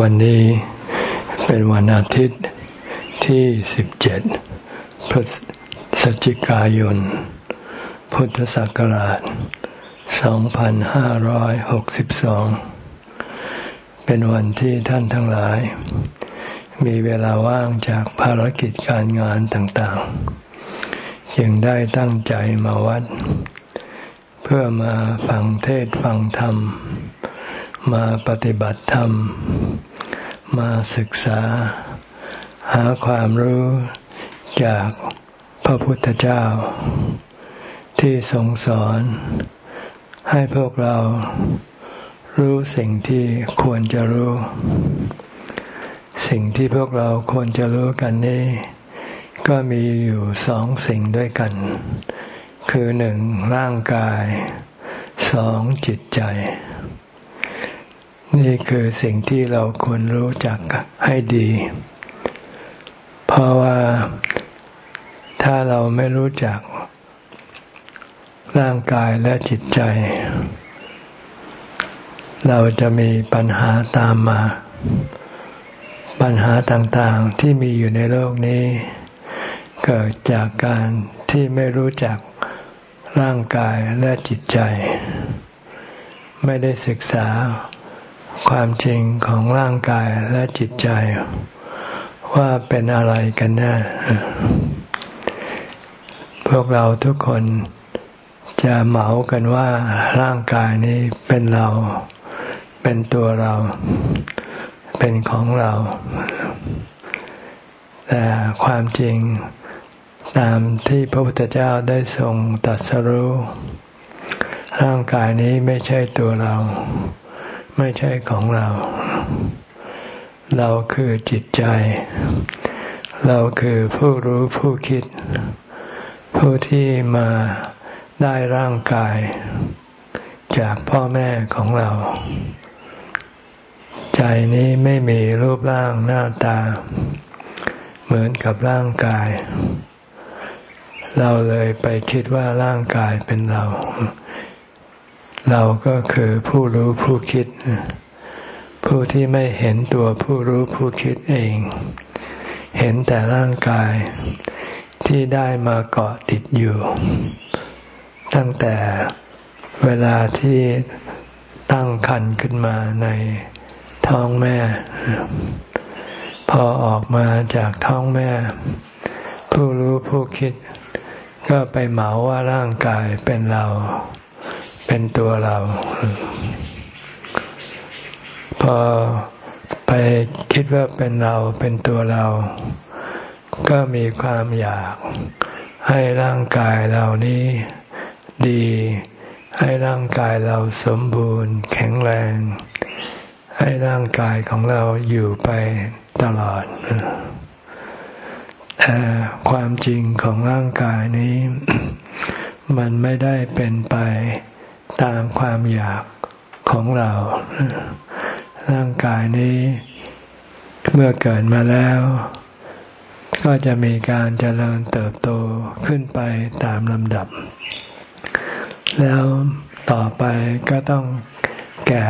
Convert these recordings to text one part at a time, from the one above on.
วันนี้เป็นวันอาทิตย์ที่ 17 พฤศจิกายน พุทธศักราช 2562 เป็นวันที่ท่านทั้งหลาย มีเวลาว่างจากภารกิจการงานต่างๆยังได้ตั้งใจมาวัด เพื่อมาฟังเทศฟังธรรม มาปฏิบัติธรรม มาศึกษา หาความรู้จากพระพุทธเจ้า ที่ทรงสอน ให้พวกเรารู้สิ่งที่ควรจะรู้ สิ่งที่พวกเราควรจะรู้กันนี้ ก็มีอยู่สองสิ่งด้วยกัน คือหนึ่งร่างกายสองจิตใจ นี่คือสิ่งที่เราควรรู้จักให้ดี เพราะว่าถ้าเราไม่รู้จัก ร่างกายและจิตใจ เราจะมีปัญหาตามมา ปัญหาต่างๆที่มีอยู่ในโลกนี้ เกิดจากการที่ไม่รู้จักร่างกายและจิตใจ ไม่ได้ศึกษา ความจริงของร่างกายและจิตใจ ว่าเป็นอะไรกันแน่ พวกเราทุกคนจะเหมากันว่าร่างกายนี้เป็นเรา เป็นตัวเรา เป็นของเรา แต่ความจริงตามที่พระพุทธเจ้าได้ทรงตรัสรู้ร่างกายนี้ไม่ใช่ตัวเรา ไม่ใช่ของเรา เราคือจิตใจ เราคือผู้รู้ผู้คิด ผู้ที่มาได้ร่างกาย จากพ่อแม่ของเรา ใจนี้ไม่มีรูปร่างหน้าตา เหมือนกับร่างกาย เราเลยไปคิดว่าร่างกายเป็นเราเเราก็คือผู้รู้ผู้คิด ผู้ที่ไม่เห็นตัวผู้รู้ผู้คิดเอง เห็นแต่ร่างกายที่ได้มาเกาะติดอยู่ ตั้งแต่เวลาที่ตั้งคันขึ้นมาในท้องแม่ พอออกมาจากท้องแม่ ผู้รู้ผู้คิด ก็ไปเหมาว่าร่างกายเป็นเรา เป็นตัวเรา พอไปคิดว่าเป็นเราเป็นตัวเรา ก็มีความอยากให้ร่างกายเรานี้ดี ให้ร่างกายเราสมบูรณ์ แข็งแรง ให้ร่างกายของเราอยู่ไปตลอดแต่ความจริงของร่างกายนี้ มันไม่ได้เป็นไป ตามความอยากของเรา ร่างกายนี้เมื่อเกิดมาแล้ว ก็จะมีการเจริญเติบโตขึ้นไปตามลำดับ แล้วต่อไปก็ต้องแก่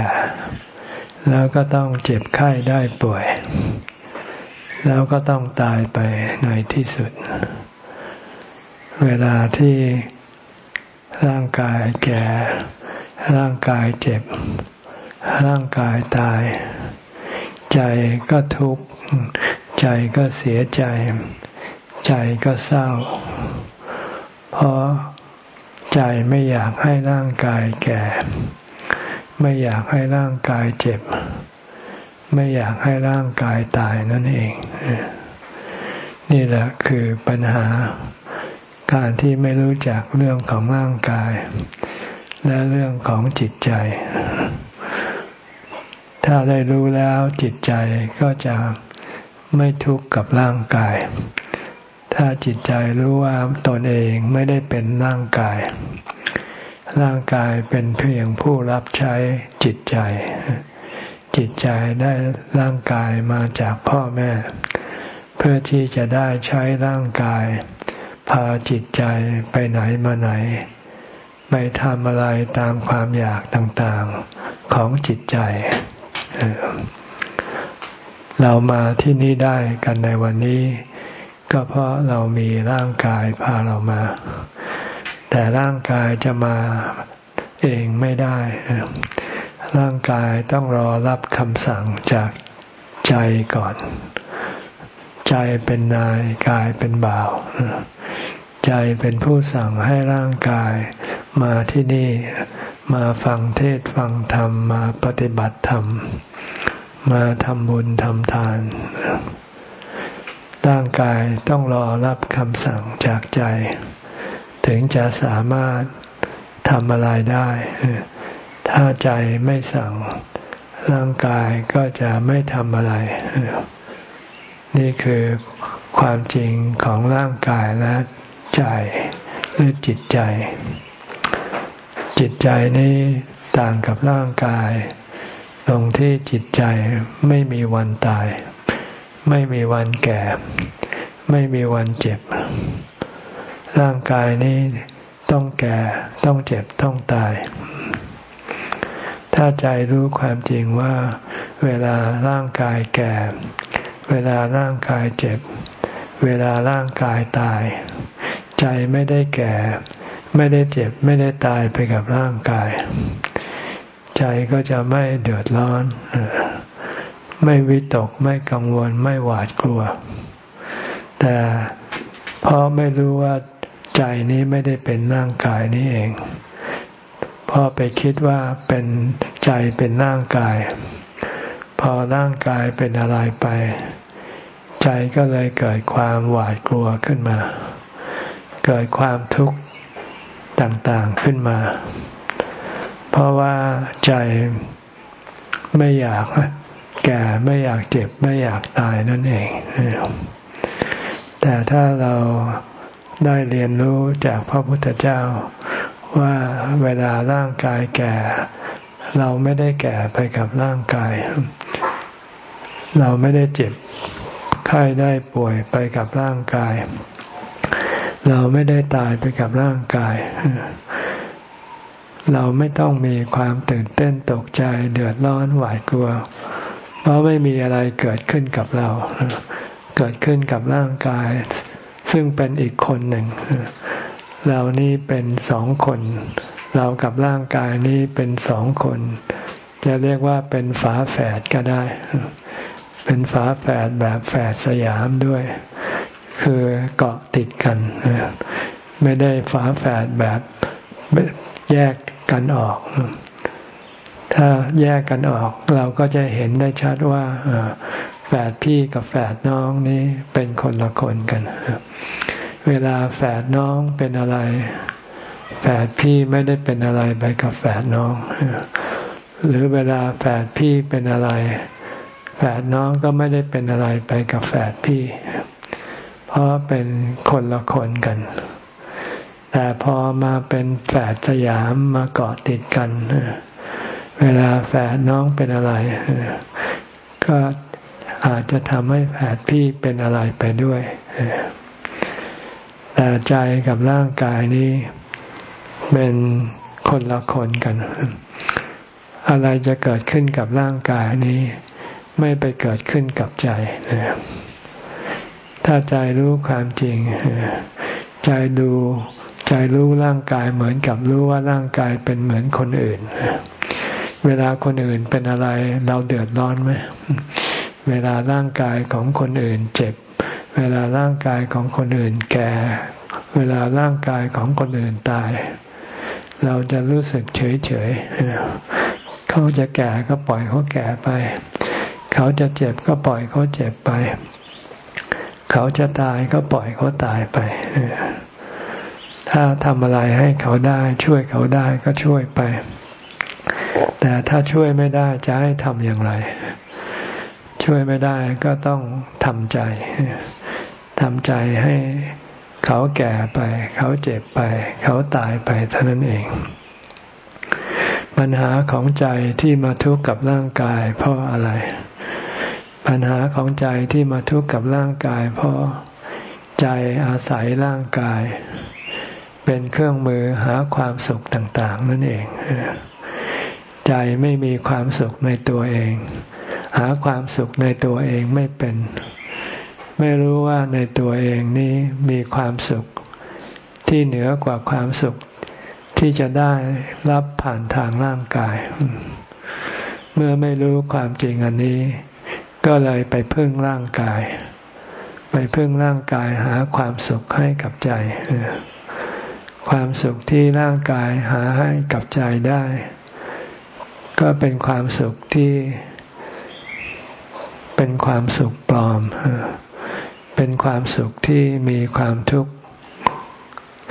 แล้วก็ต้องเจ็บไข้ได้ป่วย แล้วก็ต้องตายไปในที่สุด เวลาที่ ร่างกายแก่ ร่างกายเจ็บ ร่างกายตาย ใจก็ทุกข์ ใจก็เสียใจ ใจก็เศร้า เพราะใจไม่อยากให้ร่างกายแก่ ไม่อยากให้ร่างกายเจ็บ ไม่อยากให้ร่างกายตายนั่นเอง นี่แหละคือปัญหา การที่ไม่รู้จักเรื่องของร่างกาย และเรื่องของจิตใจ ถ้าได้รู้แล้วจิตใจก็จะไม่ทุกข์กับร่างกาย ถ้าจิตใจรู้ว่าตนเองไม่ได้เป็นร่างกาย ร่างกายเป็นเพียงผู้รับใช้จิตใจ จิตใจได้ร่างกายมาจากพ่อแม่ เพื่อที่จะได้ใช้ร่างกาย พาจิตใจไปไหนมาไหน ไปทำอะไรตามความอยากต่างๆของจิตใจ เรามาที่นี่ได้กันในวันนี้ ก็เพราะเรามีร่างกายพาเรามา แต่ร่างกายจะมาเองไม่ได้ ร่างกายต้องรอรับคำสั่งจากใจก่อน ใจเป็นนายกายเป็นบ่าว ใจเป็นผู้สั่งให้ร่างกายมาที่นี่มาฟังเทศฟังธรรมมาปฏิบัติธรรม มาทำบุญทำทาน ร่างกายต้องรอรับคำสั่งจากใจ ถึงจะสามารถทำอะไรได้ ถ้าใจไม่สั่ง ร่างกายก็จะไม่ทำอะไร นี่คือความจริงของร่างกายและ ใจหรือจิตใจ จิตใจนี้ต่างกับร่างกาย ตรงที่จิตใจไม่มีวันตาย ไม่มีวันแก่ ไม่มีวันเจ็บ ร่างกายนี้ต้องแก่ต้องเจ็บต้องตาย ถ้าใจรู้ความจริงว่า เวลาร่างกายแก่ เวลาร่างกายเจ็บ เวลาร่างกายตาย ใจไม่ได้แก่ ไม่ได้เจ็บ ไม่ได้ตายไปกับร่างกาย ใจก็จะไม่เดือดร้อน ไม่วิตก ไม่กังวล ไม่หวาดกลัว แต่เพราะไม่รู้ว่าใจนี้ไม่ได้เป็นร่างกายนี้เองพอไปคิดว่าเป็นใจเป็นร่างกาย พอร่างกายเป็นอะไรไป ใจก็เลยเกิดความหวาดกลัวขึ้นมา เกิดความทุกข์ต่างๆขึ้นมา เพราะว่าใจไม่อยากแก่ไม่อยากเจ็บไม่อยากตายนั่นเอง แต่ถ้าเราได้เรียนรู้จากพระพุทธเจ้าว่าเวลาร่างกายแก่ เราไม่ได้แก่ไปกับร่างกาย เราไม่ได้เจ็บไข้ได้ป่วยไปกับร่างกาย เราไม่ได้ตายไปกับร่างกาย เราไม่ต้องมีความตื่นเต้นตกใจเดือดร้อนหวาดกลัว เพราะไม่มีอะไรเกิดขึ้นกับเรา เกิดขึ้นกับร่างกาย ซึ่งเป็นอีกคนหนึ่ง เรานี่เป็นสองคน เรากับร่างกายนี้เป็นสองคน จะเรียกว่าเป็นฝาแฝดก็ได้ เป็นฝาแฝดแบบแฝดสยามด้วย คือเกาะติดกัน ไม่ได้ฝาแฝดแบบแยกกันออก ถ้าแยกกันออกเราก็จะเห็นได้ชัดว่าแฝดพี่กับแฝดน้องนี้เป็นคนละคนกัน เวลาแฝดน้องเป็นอะไร แฝดพี่ไม่ได้เป็นอะไรไปกับแฝดน้อง หรือเวลาแฝดพี่เป็นอะไร แฝดน้องก็ไม่ได้เป็นอะไรไปกับแฝดพี่ เพราะเป็นคนละคนกัน แต่พอมาเป็นแฝดสยามมาเกาะติดกัน เวลาแฝดน้องเป็นอะไร ก็อาจจะทำให้แผดพี่เป็นอะไรไปด้วยแต่ใจกับร่างกายนี้เป็นคนละคนกัน อะไรจะเกิดขึ้นกับร่างกายนี้ ไม่ไปเกิดขึ้นกับใจ ถ้าใจรู้ความจริง ใจดูใจรู้ร่างกายเหมือนกับรู้ว่าร่างกายเป็นเหมือนคนอื่น เวลาคนอื่นเป็นอะไรเราเดือดร้อนไหมเวลาร่างกายของคนอื่นเจ็บ เวลาร่างกายของคนอื่นแก่ เวลาร่างกายของคนอื่นตาย เราจะรู้สึกเฉยเฉยเขาจะแก่ก็ปล่อยเขาแก่ไป เขาจะเจ็บก็ปล่อยเขาเจ็บไป เขาจะตายก็ปล่อยเขาตายไป ถ้าทำอะไรให้เขาได้ช่วยเขาได้ก็ช่วยไป แต่ถ้าช่วยไม่ได้จะให้ทำอย่างไร ช่วยไม่ได้ก็ต้องทำใจทำใจให้เขาแก่ไป เขาเจ็บไป เขาตายไปเท่านั้นเอง ปัญหาของใจที่มาทุกข์กับร่างกายเพราะอะไร ปัญหาของใจที่มาทุกข์กับร่างกาย เพราะใจอาศัยร่างกาย เป็นเครื่องมือหาความสุขต่าง ๆ นั่นเอง ใจไม่มีความสุขในตัวเอง หาความสุขในตัวเองไม่เป็น ไม่รู้ว่าในตัวเองนี้มีความสุขที่เหนือกว่าความสุขที่จะได้รับผ่านทางร่างกาย เมื่อไม่รู้ความจริงอันนี้ ก็เลยไปพึ่งร่างกาย ไปพึ่งร่างกายหาความสุขให้กับใจ ความสุขที่ร่างกายหาให้กับใจได้ ก็เป็นความสุขที่เป็นความสุขปลอม เป็นความสุขที่มีความทุกข์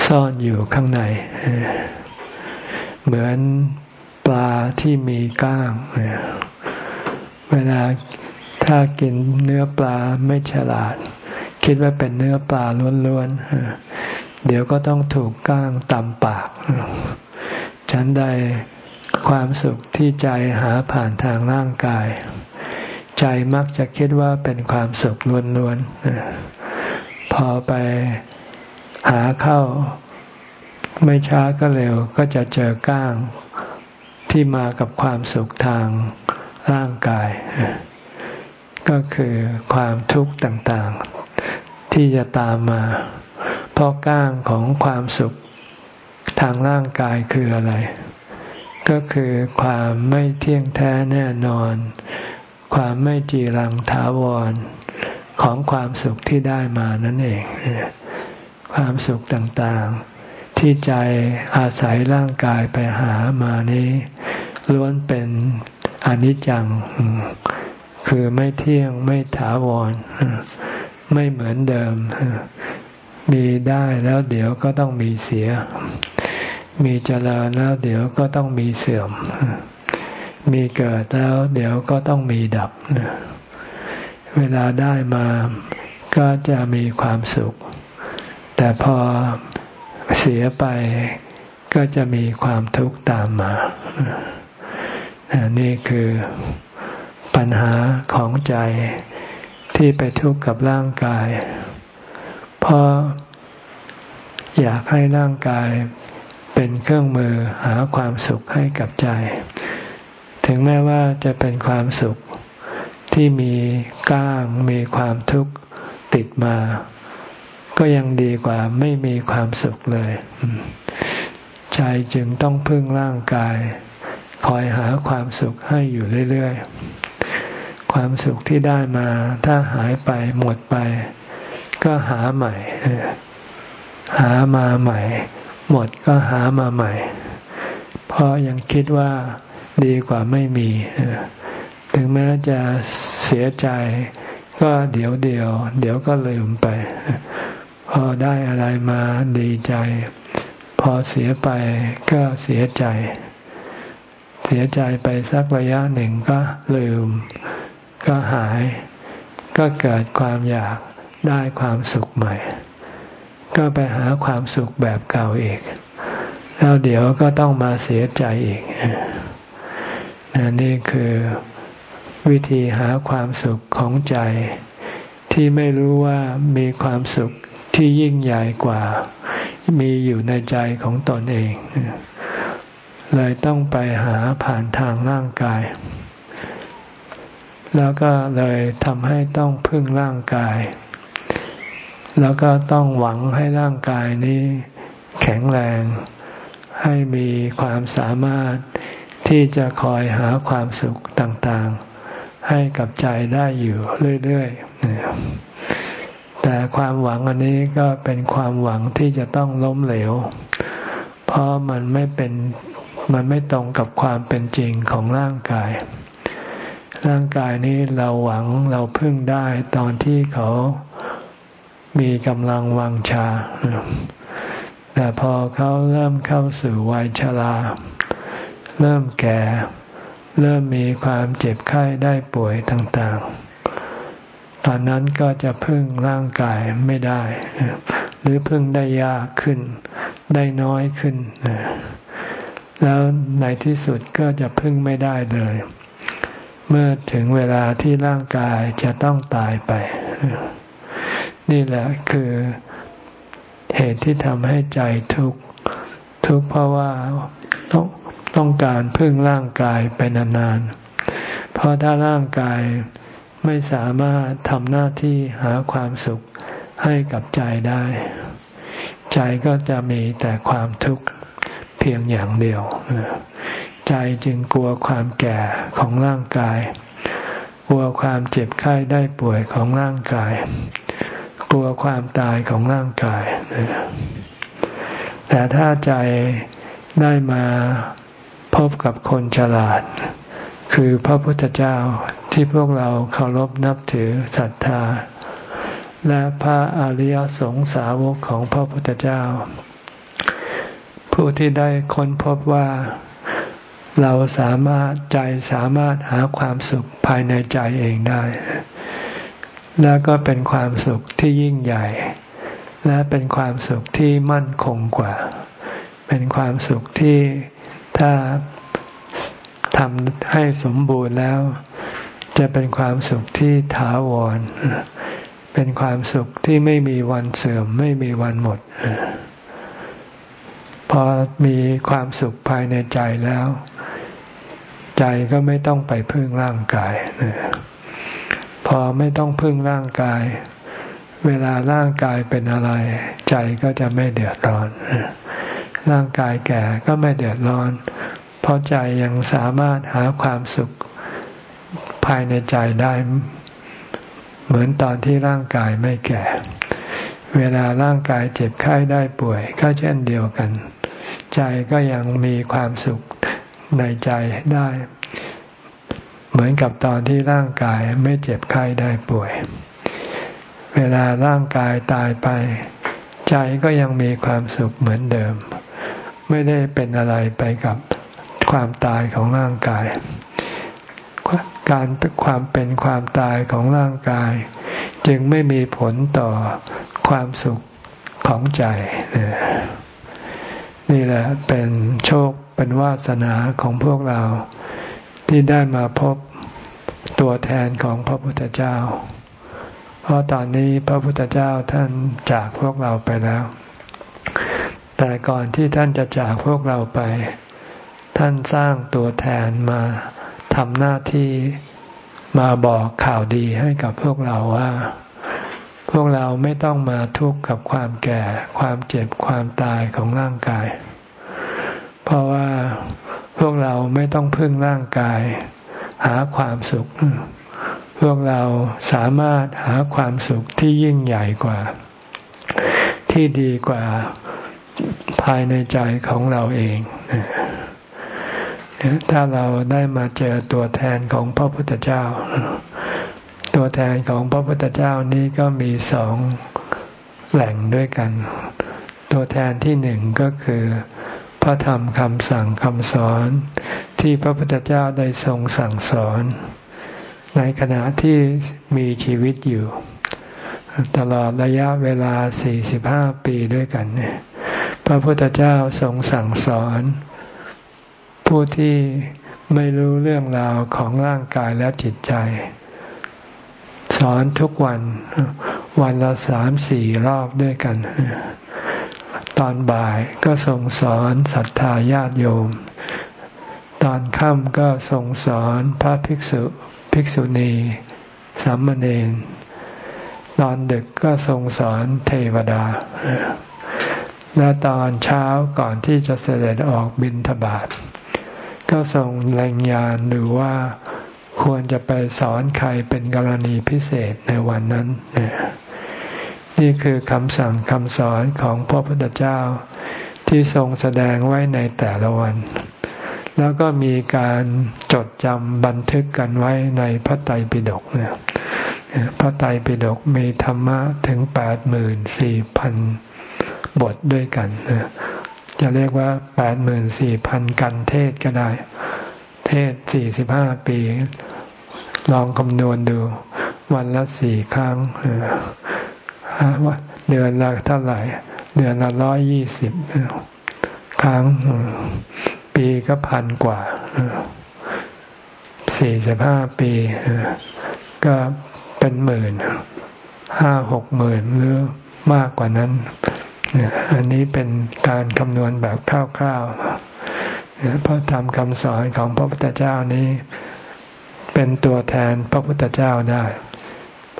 ซ่อนอยู่ข้างใน เหมือนปลาที่มีก้าง เวลา ถ้ากินเนื้อปลาไม่ฉลาด คิดว่าเป็นเนื้อปลาล้วนๆเดี๋ยวก็ต้องถูกก้างตำปาก ฉันใดความสุขที่ใจหาผ่านทางร่างกาย ใจมักจะคิดว่าเป็นความสุขล้วนๆพอไปหาเข้าไม่ช้าก็เร็วก็จะเจอก้างที่มากับความสุขทางร่างกาย ก็คือความทุกข์ต่างๆ ที่จะตามมา เพราะก้างของความสุขทางร่างกายคืออะไร ก็คือความไม่เที่ยงแท้แน่นอน ความไม่จีรังถาวรของความสุขที่ได้มานั่นเอง ความสุขต่างๆ ที่ใจอาศัยร่างกายไปหามานี้ล้วนเป็นอนิจจัง คือไม่เที่ยงไม่ถาวร ไม่เหมือนเดิม มีได้แล้วเดี๋ยวก็ต้องมีเสีย มีเจริญแล้วเดี๋ยวก็ต้องมีเสื่อม มีเกิดแล้วเดี๋ยวก็ต้องมีดับ เวลาได้มาก็จะมีความสุข แต่พอเสียไปก็จะมีความทุกข์ตามมา นี่คือ ปัญหาของใจที่ไปทุกข์กับร่างกาย เพราะอยากให้ร่างกายเป็นเครื่องมือหาความสุขให้กับใจ ถึงแม้ว่าจะเป็นความสุขที่มีก้างมีความทุกข์ติดมา ก็ยังดีกว่าไม่มีความสุขเลย ใจจึงต้องพึ่งร่างกาย คอยหาความสุขให้อยู่เรื่อย ๆ ความสุขที่ได้มา ถ้าหายไปหมดไป ก็หาใหม่ หามาใหม่ หมดก็หามาใหม่ เพราะยังคิดว่าดีกว่าไม่มี ถึงแม้จะเสียใจ ก็เดี๋ยวเดียว เดี๋ยวก็ลืมไป พอได้อะไรมาดีใจ พอเสียไปก็เสียใจ เสียใจไปสักระยะหนึ่งก็ลืม ก็หาย ก็เกิดความอยากได้ความสุขใหม่ ก็ไปหาความสุขแบบเก่าอีก แล้วเดี๋ยวก็ต้องมาเสียใจอีกนี่คือวิธีหาความสุขของใจ ที่ไม่รู้ว่ามีความสุขที่ยิ่งใหญ่กว่า มีอยู่ในใจของตนเอง เลยต้องไปหาผ่านทางร่างกาย แล้วก็เลยทำให้ต้องพึ่งร่างกาย แล้วก็ต้องหวังให้ร่างกายนี้แข็งแรง ให้มีความสามารถที่จะคอยหาความสุขต่างๆ ให้กับใจได้อยู่เรื่อยๆ แต่ความหวังอันนี้ก็เป็นความหวังที่จะต้องล้มเหลว เพราะมันไม่เป็นมันไม่ตรงกับความเป็นจริงของร่างกาย ร่างกายนี้เราหวังเราพึ่งได้ตอนที่เขามีกำลังวังชา แต่พอเขาเริ่มเข้าสู่วัยชรา เริ่มแก่ เริ่มมีความเจ็บไข้ได้ป่วยต่าง ๆ ตอนนั้นก็จะพึ่งร่างกายไม่ได้ หรือพึ่งได้ยากขึ้น ได้น้อยขึ้น แล้วในที่สุดก็จะพึ่งไม่ได้เลย เมื่อถึงเวลาที่ร่างกายจะต้องตายไป นี่แหละคือเหตุที่ทำให้ใจทุกข์ทุกข์เพราะว่าต้องต้องการพึ่งร่างกายไปนานๆ เพราะถ้าร่างกายไม่สามารถทำหน้าที่หาความสุขให้กับใจได้ ใจก็จะมีแต่ความทุกข์เพียงอย่างเดียว ใจจึงกลัวความแก่ของร่างกาย กลัวความเจ็บไข้ได้ป่วยของร่างกาย กลัวความตายของร่างกาย แต่ถ้าใจได้มาพบกับคนฉลาด คือพระพุทธเจ้าที่พวกเราเคารพนับถือศรัทธา และพระอริยสงสาวกของพระพุทธเจ้า ผู้ที่ได้ค้นพบว่า เราสามารถใจสามารถหาความสุขภายในใจเองได้ และก็เป็นความสุขที่ยิ่งใหญ่ และเป็นความสุขที่มั่นคงกว่า เป็นความสุขที่ถ้าทำให้สมบูรณ์แล้ว จะเป็นความสุขที่ถาวร เป็นความสุขที่ไม่มีวันเสื่อมไม่มีวันหมดพอมีความสุขภายในใจแล้ว ใจก็ไม่ต้องไปพึ่งร่างกาย พอไม่ต้องพึ่งร่างกาย เวลาร่างกายเป็นอะไร ใจก็จะไม่เดือดร้อน ร่างกายแก่ก็ไม่เดือดร้อน เพราะใจยังสามารถหาความสุขภายในใจได้ เหมือนตอนที่ร่างกายไม่แก่ เวลาร่างกายเจ็บไข้ได้ป่วย ก็เช่นเดียวกัน ใจก็ยังมีความสุข ในใจได้ เหมือนกับตอนที่ร่างกายไม่เจ็บไข้ได้ป่วย เวลาร่างกายตายไป ใจก็ยังมีความสุขเหมือนเดิม ไม่ได้เป็นอะไรไปกับความตายของร่างกาย การความเป็นความตายของร่างกาย จึงไม่มีผลต่อความสุขของใจ นี่แหละเป็นโชค เป็นวาสนาของพวกเราที่ได้มาพบตัวแทนของพระพุทธเจ้า เพราะตอนนี้พระพุทธเจ้าท่านจากพวกเราไปแล้ว แต่ก่อนที่ท่านจะจากพวกเราไป ท่านสร้างตัวแทนมาทำหน้าที่มาบอกข่าวดีให้กับพวกเราว่า พวกเราไม่ต้องมาทุกข์กับความแก่ ความเจ็บความตายของร่างกาย เพราะว่าพวกเราไม่ต้องพึ่งร่างกาย หาความสุข พวกเราสามารถหาความสุขที่ยิ่งใหญ่กว่า ที่ดีกว่าภายในใจของเราเองถ้าเราได้มาเจอตัวแทนของพระพุทธเจ้า ตัวแทนของพระพุทธเจ้านี้ก็มีสองแหล่งด้วยกัน ตัวแทนที่หนึ่งก็คือ พระธรรมคำสั่งคำสอนที่พระพุทธเจ้าได้ทรงสั่งสอน ในขณะที่มีชีวิตอยู่ ตลอดระยะเวลา 45 ปีด้วยกัน พระพุทธเจ้าทรงสั่งสอน ผู้ที่ไม่รู้เรื่องราวของร่างกายและจิตใจ สอนทุกวันวันละสามสี่รอบด้วยกัน ตอนบ่ายก็ส่งสอนศรัทธาญาติโยม ตอนค่ำก็ส่งสอนพระภิกษุภิกษุณีสามเณรตอนดึกก็ส่งสอนเทวดา และตอนเช้าก่อนที่จะเสด็จออกบินทบาท ก็ส่งแรงยานหรือว่าควรจะไปสอนใครเป็นกรณีพิเศษในวันนั้น นี่คือคำสั่งคำสอนของพระพุทธเจ้าที่ทรงแสดงไว้ในแต่ละวัน แล้วก็มีการจดจำบันทึกกันไว้ในพระไตรปิฎกเนี่ยพระไตรปิฎกมีธรรมะถึงแปดหมื่นสี่พันบทด้วยกันจะเรียกว่าแปดหมื่นสี่พันกันเทศก็ได้ เทศสี่สิบห้าปี ลองคำนวณดู วันละสี่ครั้ง ว่าเดือนละเท่าไหร่ เดือนละร้อยยี่สิบครั้ง ปีก็พันกว่าสี่สิบห้าปี ก็เป็นหมื่นห้าหกหมื่นหรือมากกว่านั้น อันนี้เป็นการคำนวณแบบคร่าวๆ เพราะทำคำสอนของพระพุทธเจ้านี้ เป็นตัวแทนพระพุทธเจ้าได้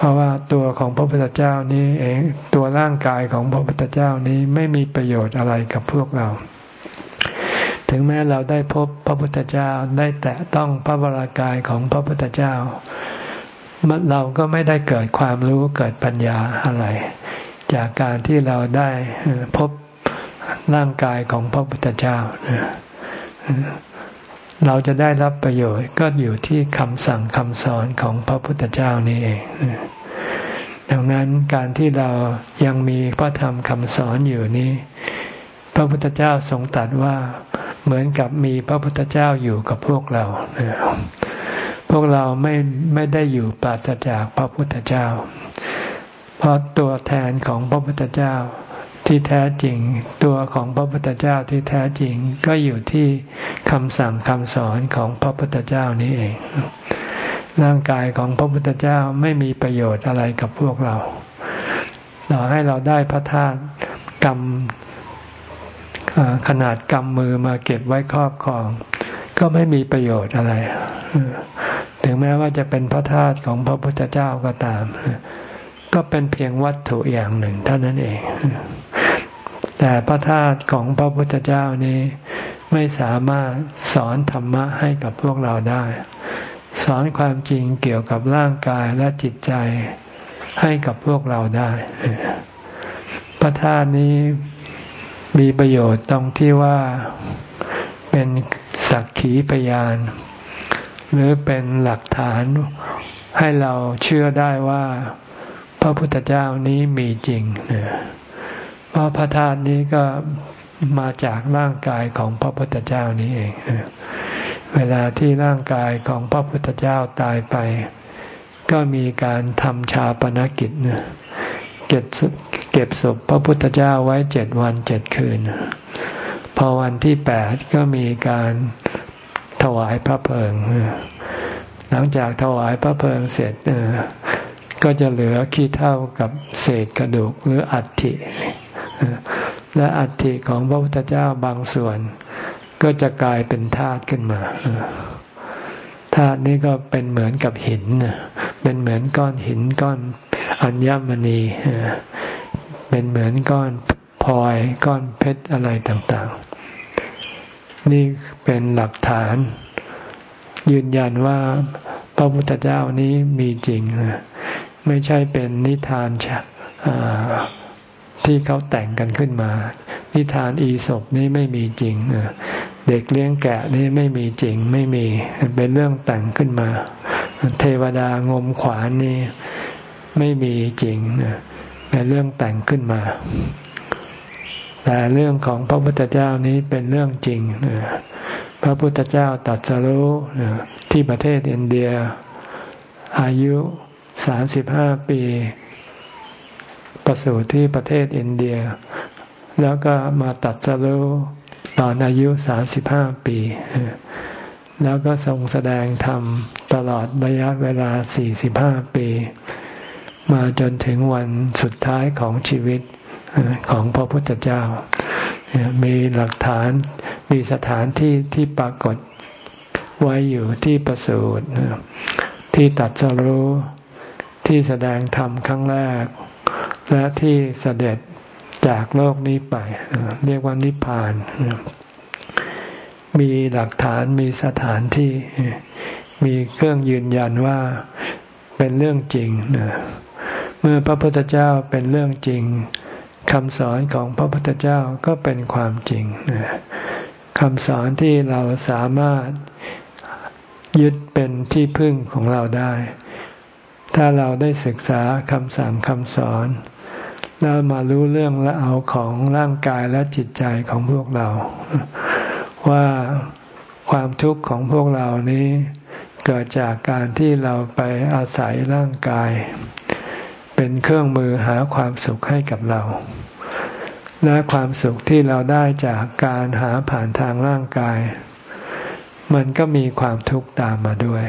เพราะว่าตัวของพระพุทธเจ้านี้เองตัวร่างกายของพระพุทธเจ้านี้ไม่มีประโยชน์อะไรกับพวกเรา ถึงแม้เราได้พบพระพุทธเจ้าได้แตะต้องพระวรากายของพระพุทธเจ้าเราก็ไม่ได้เกิดความรู้เกิดปัญญาอะไร จากการที่เราได้พบร่างกายของพระพุทธเจ้า เราจะได้รับประโยชน์ก็อยู่ที่คำสั่งคำสอนของพระพุทธเจ้านี่เองดังนั้นการที่เรายังมีพระธรรมคำสอนอยู่นี้ พระพุทธเจ้าทรงตรัสว่าเหมือนกับมีพระพุทธเจ้าอยู่กับพวกเรา พวกเราไม่ไม่ได้อยู่ปราศจากพระพุทธเจ้า เพราะตัวแทนของพระพุทธเจ้า ที่แท้จริง ตัวของพระพุทธเจ้าที่แท้จริง ก็อยู่ที่คำสั่งคำสอนของพระพุทธเจ้านี้เอง ร่างกายของพระพุทธเจ้าไม่มีประโยชน์อะไรกับพวกเราเราให้เราได้พระธาตุกรรมขนาดกำมือมาเก็บไว้ครอบครอง ก็ไม่มีประโยชน์อะไร ถึงแม้ว่าจะเป็นพระธาตุของพระพุทธเจ้าก็ตาม ก็เป็นเพียงวัตถุอย่างหนึ่งเท่านั้นเอง แต่พระธาตุของพระพุทธเจ้านี้ไม่สามารถสอนธรรมะให้กับพวกเราได้ สอนความจริงเกี่ยวกับร่างกายและจิตใจให้กับพวกเราได้ พระธาตุนี้มีประโยชน์ตรงที่ว่าเป็นสักขีพยาน หรือเป็นหลักฐานให้เราเชื่อได้ว่า พระพุทธเจ้านี้มีจริงเพราะพระธาตุนี้ก็มาจากร่างกายของพระพุทธเจ้านี้เอง เวลาที่ร่างกายของพระพุทธเจ้าตายไป ก็มีการทำชาปนกิจเก็บเก็บศพพระพุทธเจ้าไว้เจ็ดวันเจ็ดคืน พอวันที่แปดก็มีการถวายพระเพลิง หลังจากถวายพระเพลิงเสร็จ ก็จะเหลือขี้เท่ากับเศษกระดูกหรืออัฐิและอัฐิของพระพุทธเจ้าบางส่วน ก็จะกลายเป็นธาตุขึ้นมาธาตุนี้ก็เป็นเหมือนกับหินเป็นเหมือนก้อนหินก้อนอัญมณีเป็นเหมือนก้อนพลอยก้อนเพชรอะไรต่างๆ นี่เป็นหลักฐาน ยืนยันว่าพระพุทธเจ้านี้มีจริง ไม่ใช่เป็นนิทานที่เขาแต่งกันขึ้นมา นิทานอีศบนี่ไม่มีจริงเด็กเลี้ยงแกะนี่ไม่มีจริงไม่มีเป็นเรื่องแต่งขึ้นมา เทวดางมขวานนี่ไม่มีจริงเป็นเรื่องแต่งขึ้นมา แต่เรื่องของพระพุทธเจ้านี้เป็นเรื่องจริงพระพุทธเจ้าตัดสรู้ที่ประเทศอินเดียอายุ สามสิบห้าปี ประสูติที่ประเทศอินเดีย แล้วก็มาตัดสรุตอนอายุสามสิบห้าปี แล้วก็ทรงแสดงธรรมตลอดระยะเวลาสี่สิบห้าปี มาจนถึงวันสุดท้ายของชีวิตของพระพุทธเจ้า มีหลักฐานมีสถานที่ที่ปรากฏไว้อยู่ที่ประสูติที่ตัดสรู้ ที่แสดงธรรมครั้งแรก และที่เสด็จจากโลกนี้ไป เรียกว่านิพพาน มีหลักฐานมีสถานที่ มีเครื่องยืนยันว่าเป็นเรื่องจริง เมื่อพระพุทธเจ้าเป็นเรื่องจริงคำสอนของพระพุทธเจ้าก็เป็นความจริงคำสอนที่เราสามารถยึดเป็นที่พึ่งของเราได้ ถ้าเราได้ศึกษาคำสั่งคำสอน แล้วมารู้เรื่องและเอาของร่างกายและจิตใจของพวกเรา ว่าความทุกข์ของพวกเรานี้เกิดจากการที่เราไปอาศัยร่างกาย เป็นเครื่องมือหาความสุขให้กับเรา และความสุขที่เราได้จากการหาผ่านทางร่างกาย มันก็มีความทุกข์ตามมาด้วย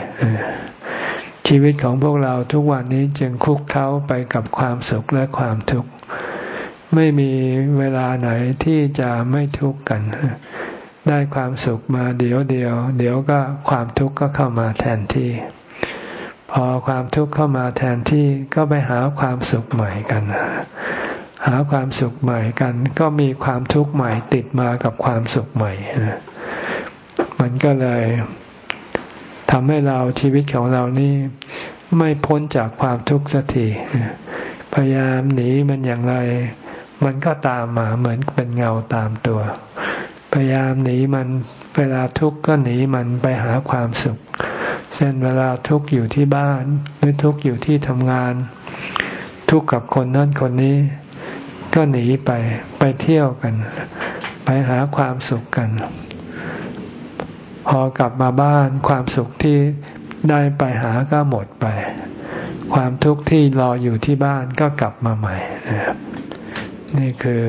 ชีวิตของพวกเราทุกวันนี้จึงคุกเข้าไปกับความสุขและความทุกข์ ไม่มีเวลาไหนที่จะไม่ทุกข์กัน ได้ความสุขมาเดี๋ยวเดียว เดี๋ยวก็ความทุกข์ก็เข้ามาแทนที่ พอความทุกข์เข้ามาแทนที่ก็ไปหาความสุขใหม่กัน หาความสุขใหม่กัน ก็มีความทุกข์ใหม่ติดมากับความสุขใหม่ มันก็เลย ทำให้เราชีวิตของเรานี่ไม่พ้นจากความทุกข์สักทีพยายามหนีมันอย่างไร มันก็ตามมาเหมือนเป็นเงาตามตัว พยายามหนีมันเวลาทุกข์ก็หนีมันไปหาความสุขเช่นเวลาทุกข์อยู่ที่บ้านหรือทุกข์อยู่ที่ทำงาน ทุกข์กับคนนั้นคนนี้ ก็หนีไปไปเที่ยวกัน ไปหาความสุขกัน พอกลับมาบ้านความสุขที่ได้ไปหาก็หมดไป ความทุกข์ที่รออยู่ที่บ้านก็กลับมาใหม่ นี่คือ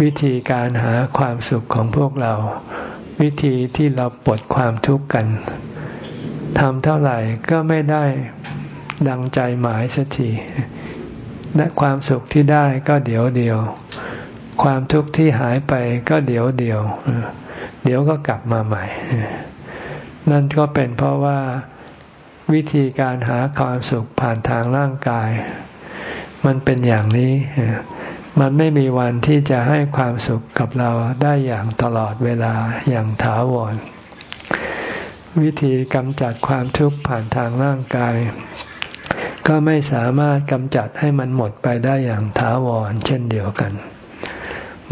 วิธีการหาความสุขของพวกเรา วิธีที่เราปลดความทุกข์กันทำเท่าไหร่ก็ไม่ได้ดังใจหมายสักทีและความสุขที่ได้ก็เดี๋ยวเดียว ความทุกข์ที่หายไปก็เดี๋ยวเดียวเเดี๋ยวก็กลับมาใหม่ นั่นก็เป็นเพราะว่าวิธีการหาความสุขผ่านทางร่างกาย มันเป็นอย่างนี้ มันไม่มีวันที่จะให้ความสุขกับเราได้อย่างตลอดเวลาอย่างถาวร วิธีกำจัดความทุกข์ผ่านทางร่างกาย ก็ไม่สามารถกำจัดให้มันหมดไปได้อย่างถาวร เช่นเดียวกัน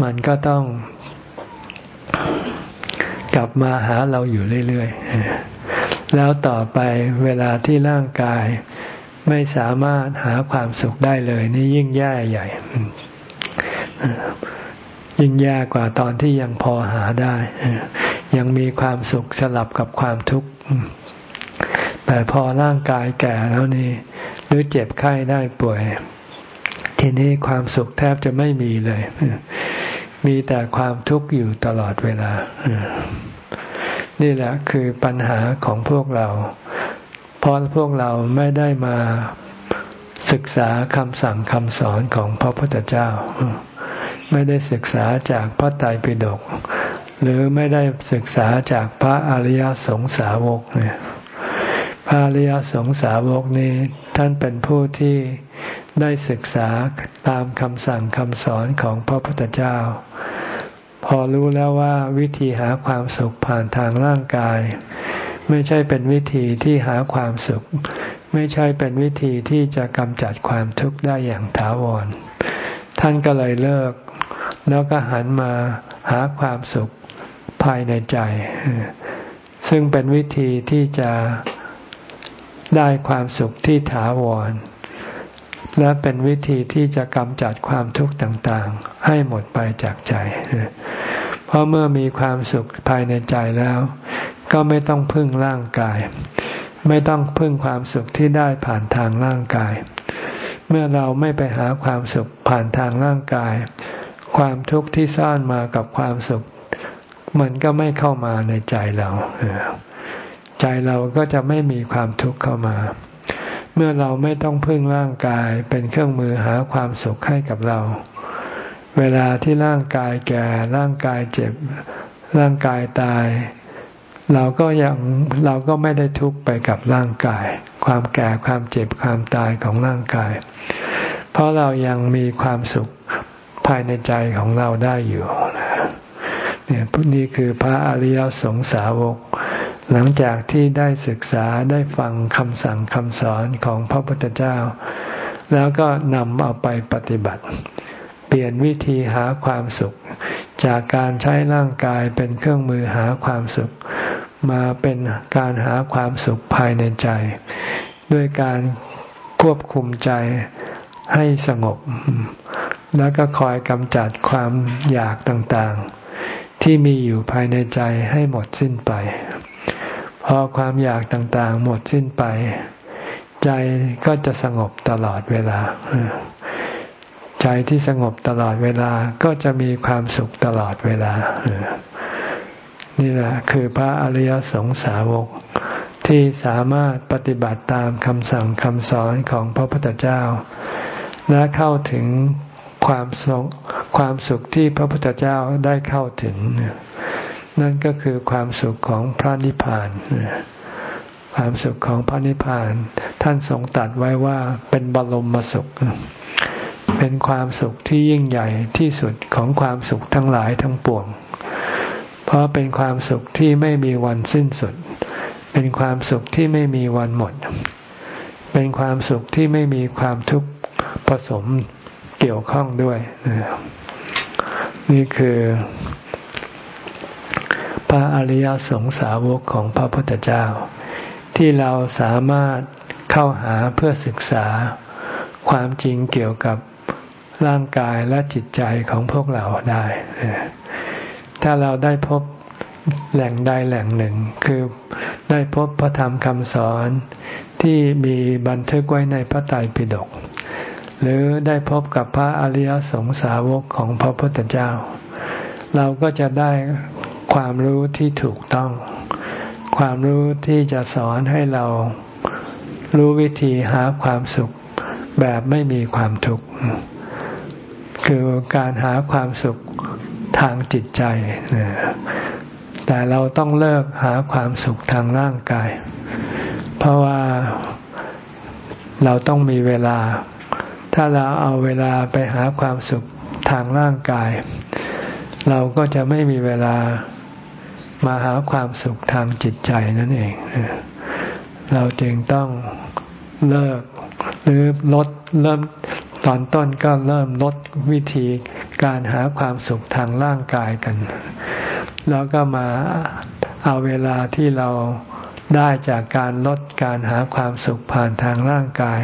มันก็ต้อง ลับมาหาเราอยู่เรื่อยๆ แล้วต่อไปเวลาที่ร่างกายไม่สามารถหาความสุขได้เลย นี่ยิ่งแย่ใหญ่ ยิ่งแย่กว่าตอนที่ยังพอหาได้ ยังมีความสุขสลับกับความทุกข์แต่พอร่างกายแก่แล้วนี่หรือเจ็บไข้ได้ป่วย ทีนี้ความสุขแทบจะไม่มีเลย มีแต่ความทุกข์อยู่ตลอดเวลา นี่แหละคือปัญหาของพวกเรา เพราะพวกเราไม่ได้มาศึกษาคำสั่งคำสอนของพระพุทธเจ้า ไม่ได้ศึกษาจากพระไตรปิฎกหรือไม่ได้ศึกษาจากพระอริยสงสาวกเนี่ยพระอริยสงสาวกนี้ท่านเป็นผู้ที่ได้ศึกษาตามคำสั่งคำสอนของพระพุทธเจ้า พอรู้แล้วว่าวิธีหาความสุขผ่านทางร่างกาย ไม่ใช่เป็นวิธีที่หาความสุข ไม่ใช่เป็นวิธีที่จะกำจัดความทุกข์ได้อย่างถาวร ท่านก็เลยเลิก แล้วก็หันมาหาความสุขภายในใจ ซึ่งเป็นวิธีที่จะได้ความสุขที่ถาวร และเป็นวิธีที่จะกำจัดความทุกข์ต่างๆ ให้หมดไปจากใจ เพราะเมื่อมีความสุขภายในใจแล้ว ก็ไม่ต้องพึ่งร่างกาย ไม่ต้องพึ่งความสุขที่ได้ผ่านทางร่างกาย เมื่อเราไม่ไปหาความสุขผ่านทางร่างกาย ความทุกข์ที่ซ่อนมากับความสุข มันก็ไม่เข้ามาในใจเรา ใจเราก็จะไม่มีความทุกข์เข้ามา มื่อเราไม่ต้องพึ่งร่างกายเป็นเครื่องมือหาความสุขให้กับเรา เวลาที่ร่างกายแก่ร่างกายเจ็บ ร่างกายตาย เราก็ยังเราก็ไม่ได้ทุกข์ไปกับร่างกาย ความแก่ความเจ็บความตายของร่างกาย เพราะเรายังมีความสุขภายในใจของเราได้อยู่นี่นี้คือพระอริยสงสาวก หลังจากที่ได้ศึกษาได้ฟังคำสั่งคำสอนของพระพุทธเจ้า แล้วก็นำเอาไปปฏิบัติ เปลี่ยนวิธีหาความสุข จากการใช้ร่างกายเป็นเครื่องมือหาความสุข มาเป็นการหาความสุขภายในใจ ด้วยการควบคุมใจให้สงบ แล้วก็คอยกำจัดความอยากต่างๆ ที่มีอยู่ภายในใจให้หมดสิ้นไป พอความอยากต่างๆ หมดสิ้นไป ใจก็จะสงบตลอดเวลา ใจที่สงบตลอดเวลาก็จะมีความสุขตลอดเวลา นี่แหละคือพระอริยสงสาวกที่สามารถปฏิบัติตามคำสั่งคำสอนของพระพุทธเจ้า และเข้าถึงความสุขความสุขที่พระพุทธเจ้าได้เข้าถึงนั่ นั่นก็คือความสุขของพระนิพพาน ความสุขของพระนิพพาน ท่านทรงตัดไว้ว่าเป็นบรมสุข เป็นความสุขที่ยิ่งใหญ่ที่สุดของความสุขทั้งหลายทั้งปวง เพราะเป็นความสุขที่ไม่มีวันสิ้นสุด เป็นความสุขที่ไม่มีวันหมด เป็นความสุขที่ไม่มีความทุกข์ผสมเกี่ยวข้องด้วย นี่คือ พระอริยสงสาวกของพระพุทธเจ้า ที่เราสามารถเข้าหาเพื่อศึกษาความจริงเกี่ยวกับร่างกายและจิตใจของพวกเราได้ ถ้าเราได้พบแหล่งใดแหล่งหนึ่ง คือได้พบพระธรรมคำสอนที่มีบันทึกไว้ในพระไตรปิฎกหรือได้พบกับพระอริยสงสาวกของพระพุทธเจ้า เราก็จะได้ ความรู้ที่ถูกต้อง ความรู้ที่จะสอนให้เรารู้วิธีหาความสุขแบบไม่มีความทุกข์คือการหาความสุขทางจิตใจ แต่เราต้องเลิกหาความสุขทางร่างกาย เพราะว่าเราต้องมีเวลา ถ้าเราเอาเวลาไปหาความสุขทางร่างกาย เราก็จะไม่มีเวลา มาหาความสุขทางจิตใจนั่นเอง เราจึงต้องเลิกหรือลดเริ่มตอนต้นก็เริ่มลดวิธีการหาความสุขทางร่างกายกัน แล้วก็มาเอาเวลาที่เราได้จากการลดการหาความสุขผ่านทางร่างกาย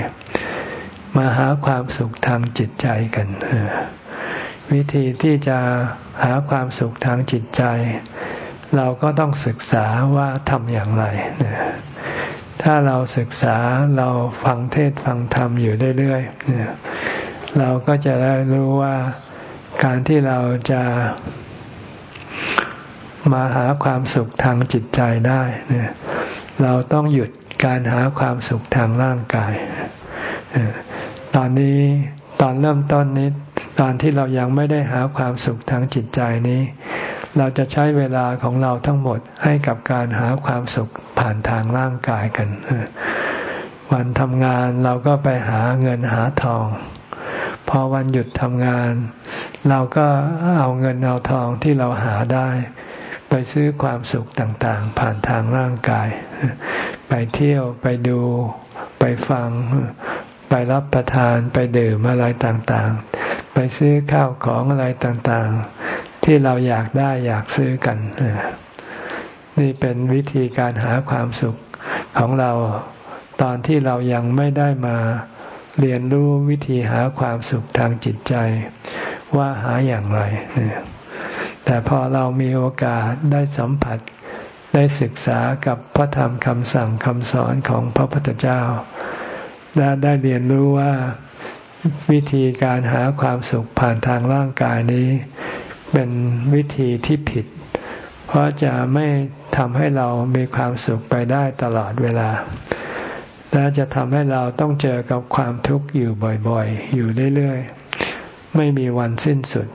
มาหาความสุขทางจิตใจกัน วิธีที่จะหาความสุขทางจิตใจ เราก็ต้องศึกษาว่าทำอย่างไร ถ้าเราศึกษาเราฟังเทศฟังธรรมอยู่เรื่อยๆเราก็จะได้รู้ว่าการที่เราจะมาหาความสุขทางจิตใจได้เราต้องหยุดการหาความสุขทางร่างกาย ตอนนี้ตอนเริ่มต้นนี้ ตอนที่เรายังไม่ได้หาความสุขทางจิตใจนี้ เราจะใช้เวลาของเราทั้งหมดให้กับการหาความสุขผ่านทางร่างกายกัน วันทำงานเราก็ไปหาเงินหาทอง พอวันหยุดทำงาน เราก็เอาเงินเอาทองที่เราหาได้ ไปซื้อความสุขต่างๆ ผ่านทางร่างกาย ไปเที่ยวไปดูไปฟัง ไปรับประทานไปดื่มอะไรต่างๆ ไปซื้อข้าวของอะไรต่างๆ ที่เราอยากได้อยากซื้อกัน นี่เป็นวิธีการหาความสุขของเราตอนที่เรายังไม่ได้มาเรียนรู้วิธีหาความสุขทางจิตใจ ว่าหาอย่างไร แต่พอเรามีโอกาสได้สัมผัสได้ศึกษากับพระธรรมคำสั่งคำสอนของพระพุทธเจ้าได้ได้เรียนรู้ว่าวิธีการหาความสุขผ่านทางร่างกายนี้ เป็นวิธีที่ผิด เพราะจะไม่ทำให้เรามีความสุขไปได้ตลอดเวลา และจะทำให้เราต้องเจอกับความทุกข์อยู่บ่อยๆ อยู่เรื่อยๆ ไม่มีวันสิ้นสุด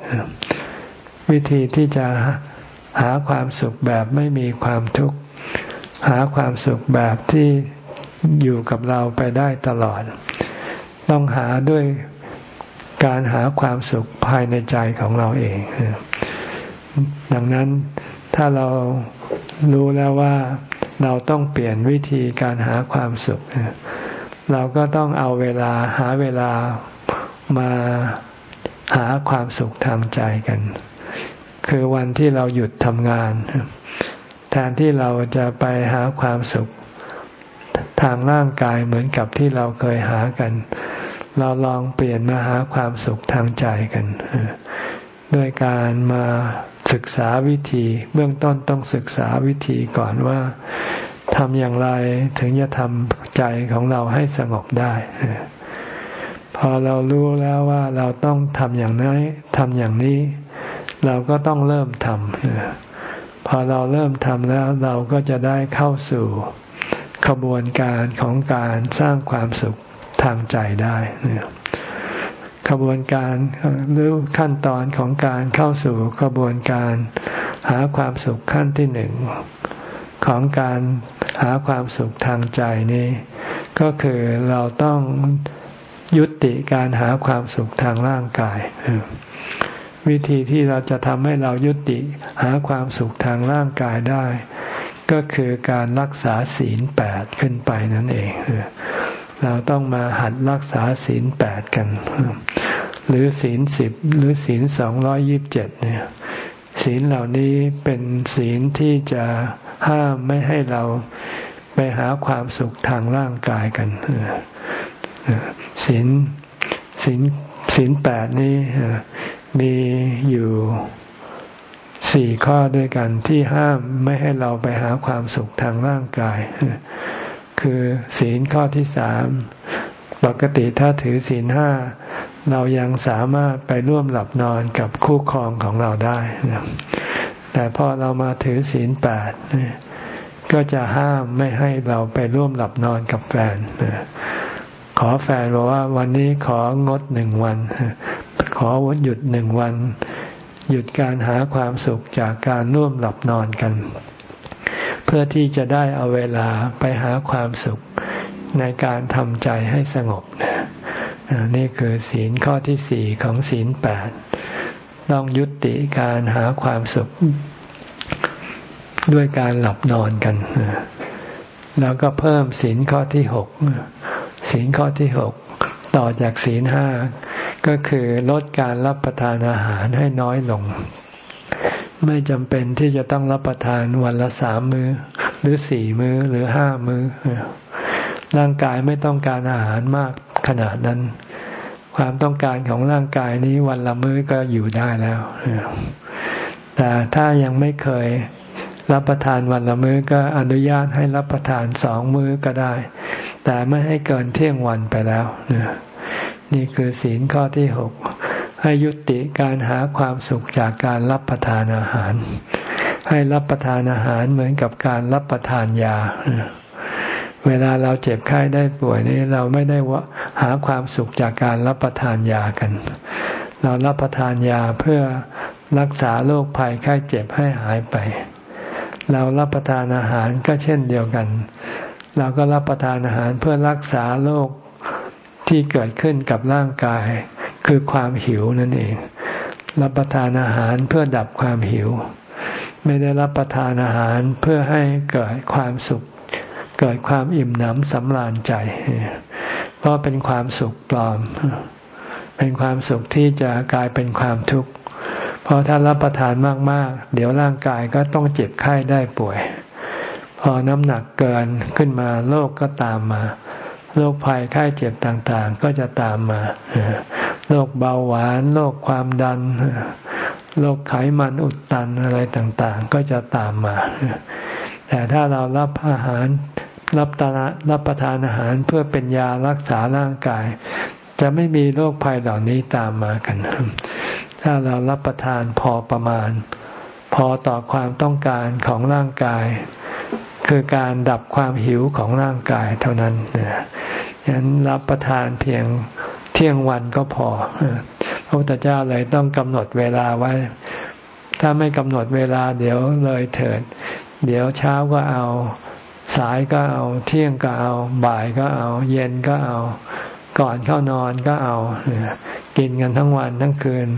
วิธีที่จะหาความสุขแบบไม่มีความทุกข์ หาความสุขแบบที่อยู่กับเราไปได้ตลอด ต้องหาด้วยการหาความสุขภายในใจของเราเอง ดังนั้นถ้าเรารู้แล้วว่าเราต้องเปลี่ยนวิธีการหาความสุข เราก็ต้องเอาเวลาหาเวลามาหาความสุขทางใจกัน คือวันที่เราหยุดทำงาน แทนที่เราจะไปหาความสุขทางร่างกายเหมือนกับที่เราเคยหากัน เราลองเปลี่ยนมาหาความสุขทางใจกัน ด้วยการมา ศึกษาวิธีเบื้องต้นต้องศึกษาวิธีก่อนว่าทำอย่างไรถึงจะทำใจของเราให้สงบได้พอเรารู้แล้วว่าเราต้องทำอย่างนี้ทำอย่างนี้ เราก็ต้องเริ่มทำพอเราเริ่มทำแล้วเราก็จะได้เข้าสู่ขบวนการของการสร้างความสุขทางใจได้ ขบวนการหรือขั้นตอนของการเข้าสู่ขบวนการหาความสุขขั้นที่หนึ่งของการหาความสุขทางใจนี้ ก็คือเราต้องยุติการหาความสุขทางร่างกาย วิธีที่เราจะทำให้เรายุติหาความสุขทางร่างกายได้ ก็คือการรักษาศีลแปดขึ้นไปนั่นเอง เราต้องมาหัดรักษาศีลแปดกัน หรือศีลสิบหรือศีลสองร้อยยิบเจ็ดเนี่ยศีลเหล่านี้เป็นศีลที่จะห้ามไม่ให้เราไปหาความสุขทางร่างกายกันศีลศีลศีลแปดนี้มีอยู่สี่ข้อด้วยกันที่ห้ามไม่ให้เราไปหาความสุขทางร่างกาย คือศีลข้อที่สามปกติถ้าถือศีลห้าเรายังสามารถไปร่วมหลับนอนกับคู่ครองของเราได้ แต่พอเรามาถือศีลแปดก็จะห้ามไม่ให้เราไปร่วมหลับนอนกับแฟน ขอแฟนบอกว่าวันนี้ของดหนึ่งวัน ขอวันหยุดหนึ่งวัน หยุดการหาความสุขจากการร่วมหลับนอนกัน พื่อที่จะได้เอาเวลาไปหาความสุขในการทำใจให้สงบนี่คือศีลข้อที่สี่ของศีลแปดต้องยุติการหาความสุขด้วยการหลับนอนกัน แล้วก็เพิ่มศีลข้อที่หกศีลข้อที่หกต่อจากศีลห้าก็คือลดการรับประทานอาหารให้น้อยลง ไม่จำเป็นที่จะต้องรับประทานวันละสามมือ้อ หรือสี่มื้อหรือห้ามือ้อ ร่างกายไม่ต้องการอาหารมากขนาดนั้น ความต้องการของร่างกายนี้วันละมื้อก็อยู่ได้แล้ว แต่ถ้ายังไม่เคยรับประทานวันละมื้อก็อนุญาตให้รับประทานสองมื้อก็ได้ แต่ไม่ให้เกินเที่ยงวันไปแล้ว นี่คือศีลข้อที่หก ให้ยุติการหาความสุขจากการรับประทานอาหาร ให้รับประทานอาหารเหมือนกับการรับประทานยา เวลาเราเจ็บไข้ได้ป่วยนี้เราไม่ได้ว่าหาความสุขจากการรับประทานยากัน เรารับประทานยาเพื่อรักษาโรคภัยไข้เจ็บให้หายไป เรารับประทานอาหารก็เช่นเดียวกัน เราก็รับประทานอาหารเพื่อรักษาโรคที่เกิดขึ้นกับร่างกาย คือความหิวนั่นเอง รับประทานอาหารเพื่อดับความหิว ไม่ได้รับประทานอาหารเพื่อให้เกิดความสุข เกิดความอิ่มหนำสำราญใจ เพราะเป็นความสุขปลอม เป็นความสุขที่จะกลายเป็นความทุกข์เพราะถ้ารับประทานมากๆ เดี๋ยวร่างกายก็ต้องเจ็บไข้ได้ป่วย พอน้ำหนักเกินขึ้นมาโรคกก็ตามมาโรคภัยไข้เจ็บต่างๆ ก็จะตามมา โรคเบาหวานโรคความดันโรคไขมันอุดตันอะไรต่างๆ ก็จะตามมา แต่ถ้าเรารับอาหารรับตารับประทานอาหารเพื่อเป็นยารักษาร่างกาย จะไม่มีโรคภัยเหล่านี้ตามมากัน ถ้าเรารับประทานพอประมาณ พอต่อความต้องการของร่างกาย คือการดับความหิวของร่างกายเท่านั้นฉะนั้นรับประทานเพียง ที่ยงวันก็พอพระพุทธเจ้าเลยต้องกำหนดเวลาไว้ ถ้าไม่กำหนดเวลาเดี๋ยวเลยเถิด เดี๋ยวเช้าก็เอา สายก็เอา เที่ยงก็เอา บ่ายก็เอา เย็นก็เอา ก่อนเข้านอนก็เอา กินกันทั้งวันทั้งคืน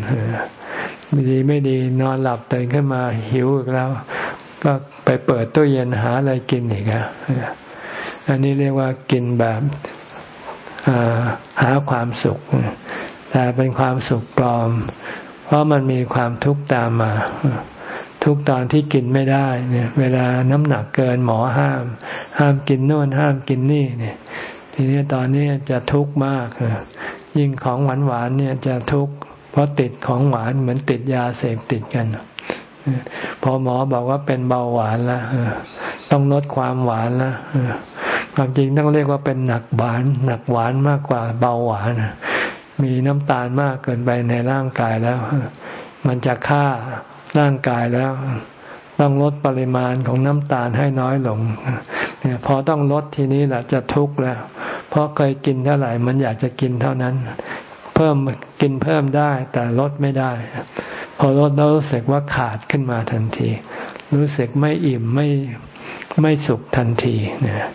ไม่ดีไม่ดีนอนหลับตื่นขึ้นมาหิวอีกแล้ว ก็ไปเปิดตู้เย็นหาอะไรกินอีกอะอันนี้เรียกว่ากินแบบ หาความสุข แต่เป็นความสุขปลอม เพราะมันมีความทุกข์ตามมา ทุกตอนที่กินไม่ได้เนี่ย เวลาน้ำหนักเกินหมอห้าม ห้ามกินโน่นห้ามกินนี่เนี่ย ทีนี้ตอนนี้จะทุกข์มาก ยิ่งของหวานหวานเนี่ยจะทุกข์เพราะติดของหวานเหมือนติดยาเสพติดกันพอหมอบอกว่าเป็นเบาหวานแล้วต้องลดความหวานแล้ว ความจริงต้องเรียกว่าเป็นหนักหวาน หนักหวานมากกว่าเบาหวาน มีน้ำตาลมากเกินไปในร่างกายแล้ว มันจะฆ่าร่างกายแล้ว ต้องลดปริมาณของน้ำตาลให้น้อยลงเนี่ยพอต้องลดทีนี้แหละจะทุกข์แล้ว เพราะเคยกินเท่าไหร่ มันอยากจะกินเท่านั้น เพิ่มกินเพิ่มได้แต่ลดไม่ได้ พอลดแล้วรู้สึกว่าขาดขึ้นมาทันที รู้สึกไม่อิ่มไม่ไม่สุขทันทีนะ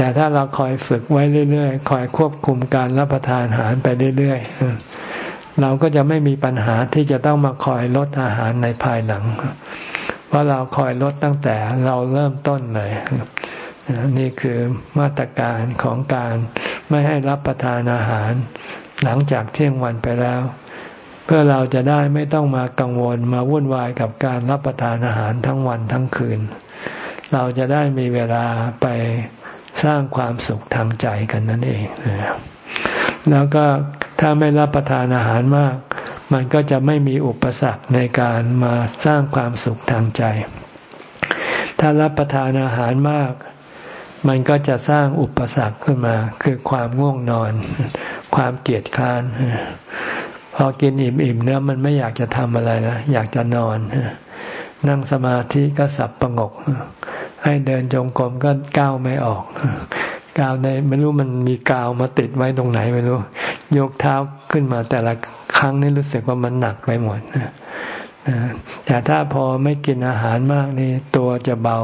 แต่ถ้าเราคอยฝึกไว้เรื่อยๆ คอยควบคุมการรับประทานอาหารไปเรื่อยๆ เราก็จะไม่มีปัญหาที่จะต้องมาคอยลดอาหารในภายหลัง เพราะเราคอยลดตั้งแต่เราเริ่มต้นเลย นี่คือมาตรการของการไม่ให้รับประทานอาหาร หลังจากเที่ยงวันไปแล้ว เพื่อเราจะได้ไม่ต้องมากังวลมาวุ่นวายกับการรับประทานอาหารทั้งวันทั้งคืน เราจะได้มีเวลาไป สร้างความสุขทางใจกันนั่นเอง แล้วก็ถ้าไม่รับประทานอาหารมาก มันก็จะไม่มีอุปสรรคในการมาสร้างความสุขทางใจ ถ้ารับประทานอาหารมาก มันก็จะสร้างอุปสรรคขึ้นมา คือความง่วงนอน ความเกียดคร้านพอกินอิ่มๆเนี่ยมันไม่อยากจะทำอะไรนะอยากจะนอนนั่งสมาธิก็สับประงก ให้เดินจงกรมก็ก้าวไม่ออกก้าวในไม่รู้มันมีกาวมาติดไว้ตรงไหนไม่รู้ ยกเท้าขึ้นมาแต่ละครั้งนี่รู้สึกว่ามันหนักไปหมดแต่ถ้าพอไม่กินอาหารมากนี่ตัวจะเบา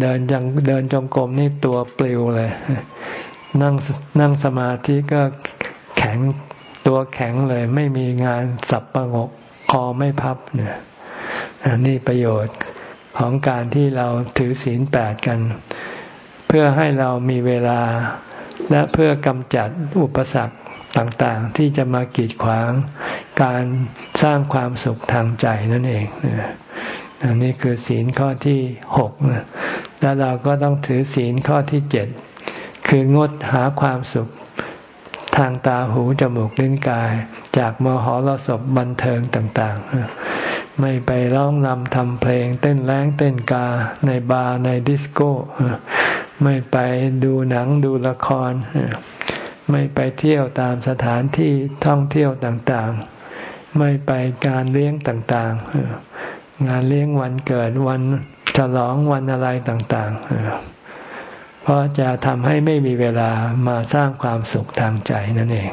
เดินยังเดินจงกรมนี่ตัวปลิวเลย นั่งนั่งสมาธิก็แข็งตัวแข็งเลย ไม่มีงานสับประงกคอไม่พับเนี่ยนี่ประโยชน์ ของการที่เราถือศีลแปดกัน เพื่อให้เรามีเวลา และเพื่อกำจัดอุปสรรคต่างๆ ที่จะมากีดขวาง การสร้างความสุขทางใจนั่นเองอันนี้คือศีลข้อที่หกแล้วเราก็ต้องถือศีลข้อที่เจ็ดคืองดหาความสุขทางตาหูจมูกลิ้นกาย จากมหรสพบันเทิงต่างๆ ไม่ไปร้องนำทำเพลง เต้นแรงเต้นกาในบาร์ในดิสโก้ ไม่ไปดูหนังดูละคร ไม่ไปเที่ยวตามสถานที่ท่องเที่ยวต่างๆ ไม่ไปการเลี้ยงต่างๆ งานเลี้ยงวันเกิดวันฉลองวันอะไรต่างๆ เพราะจะทำให้ไม่มีเวลามาสร้างความสุขทางใจนั่นเอง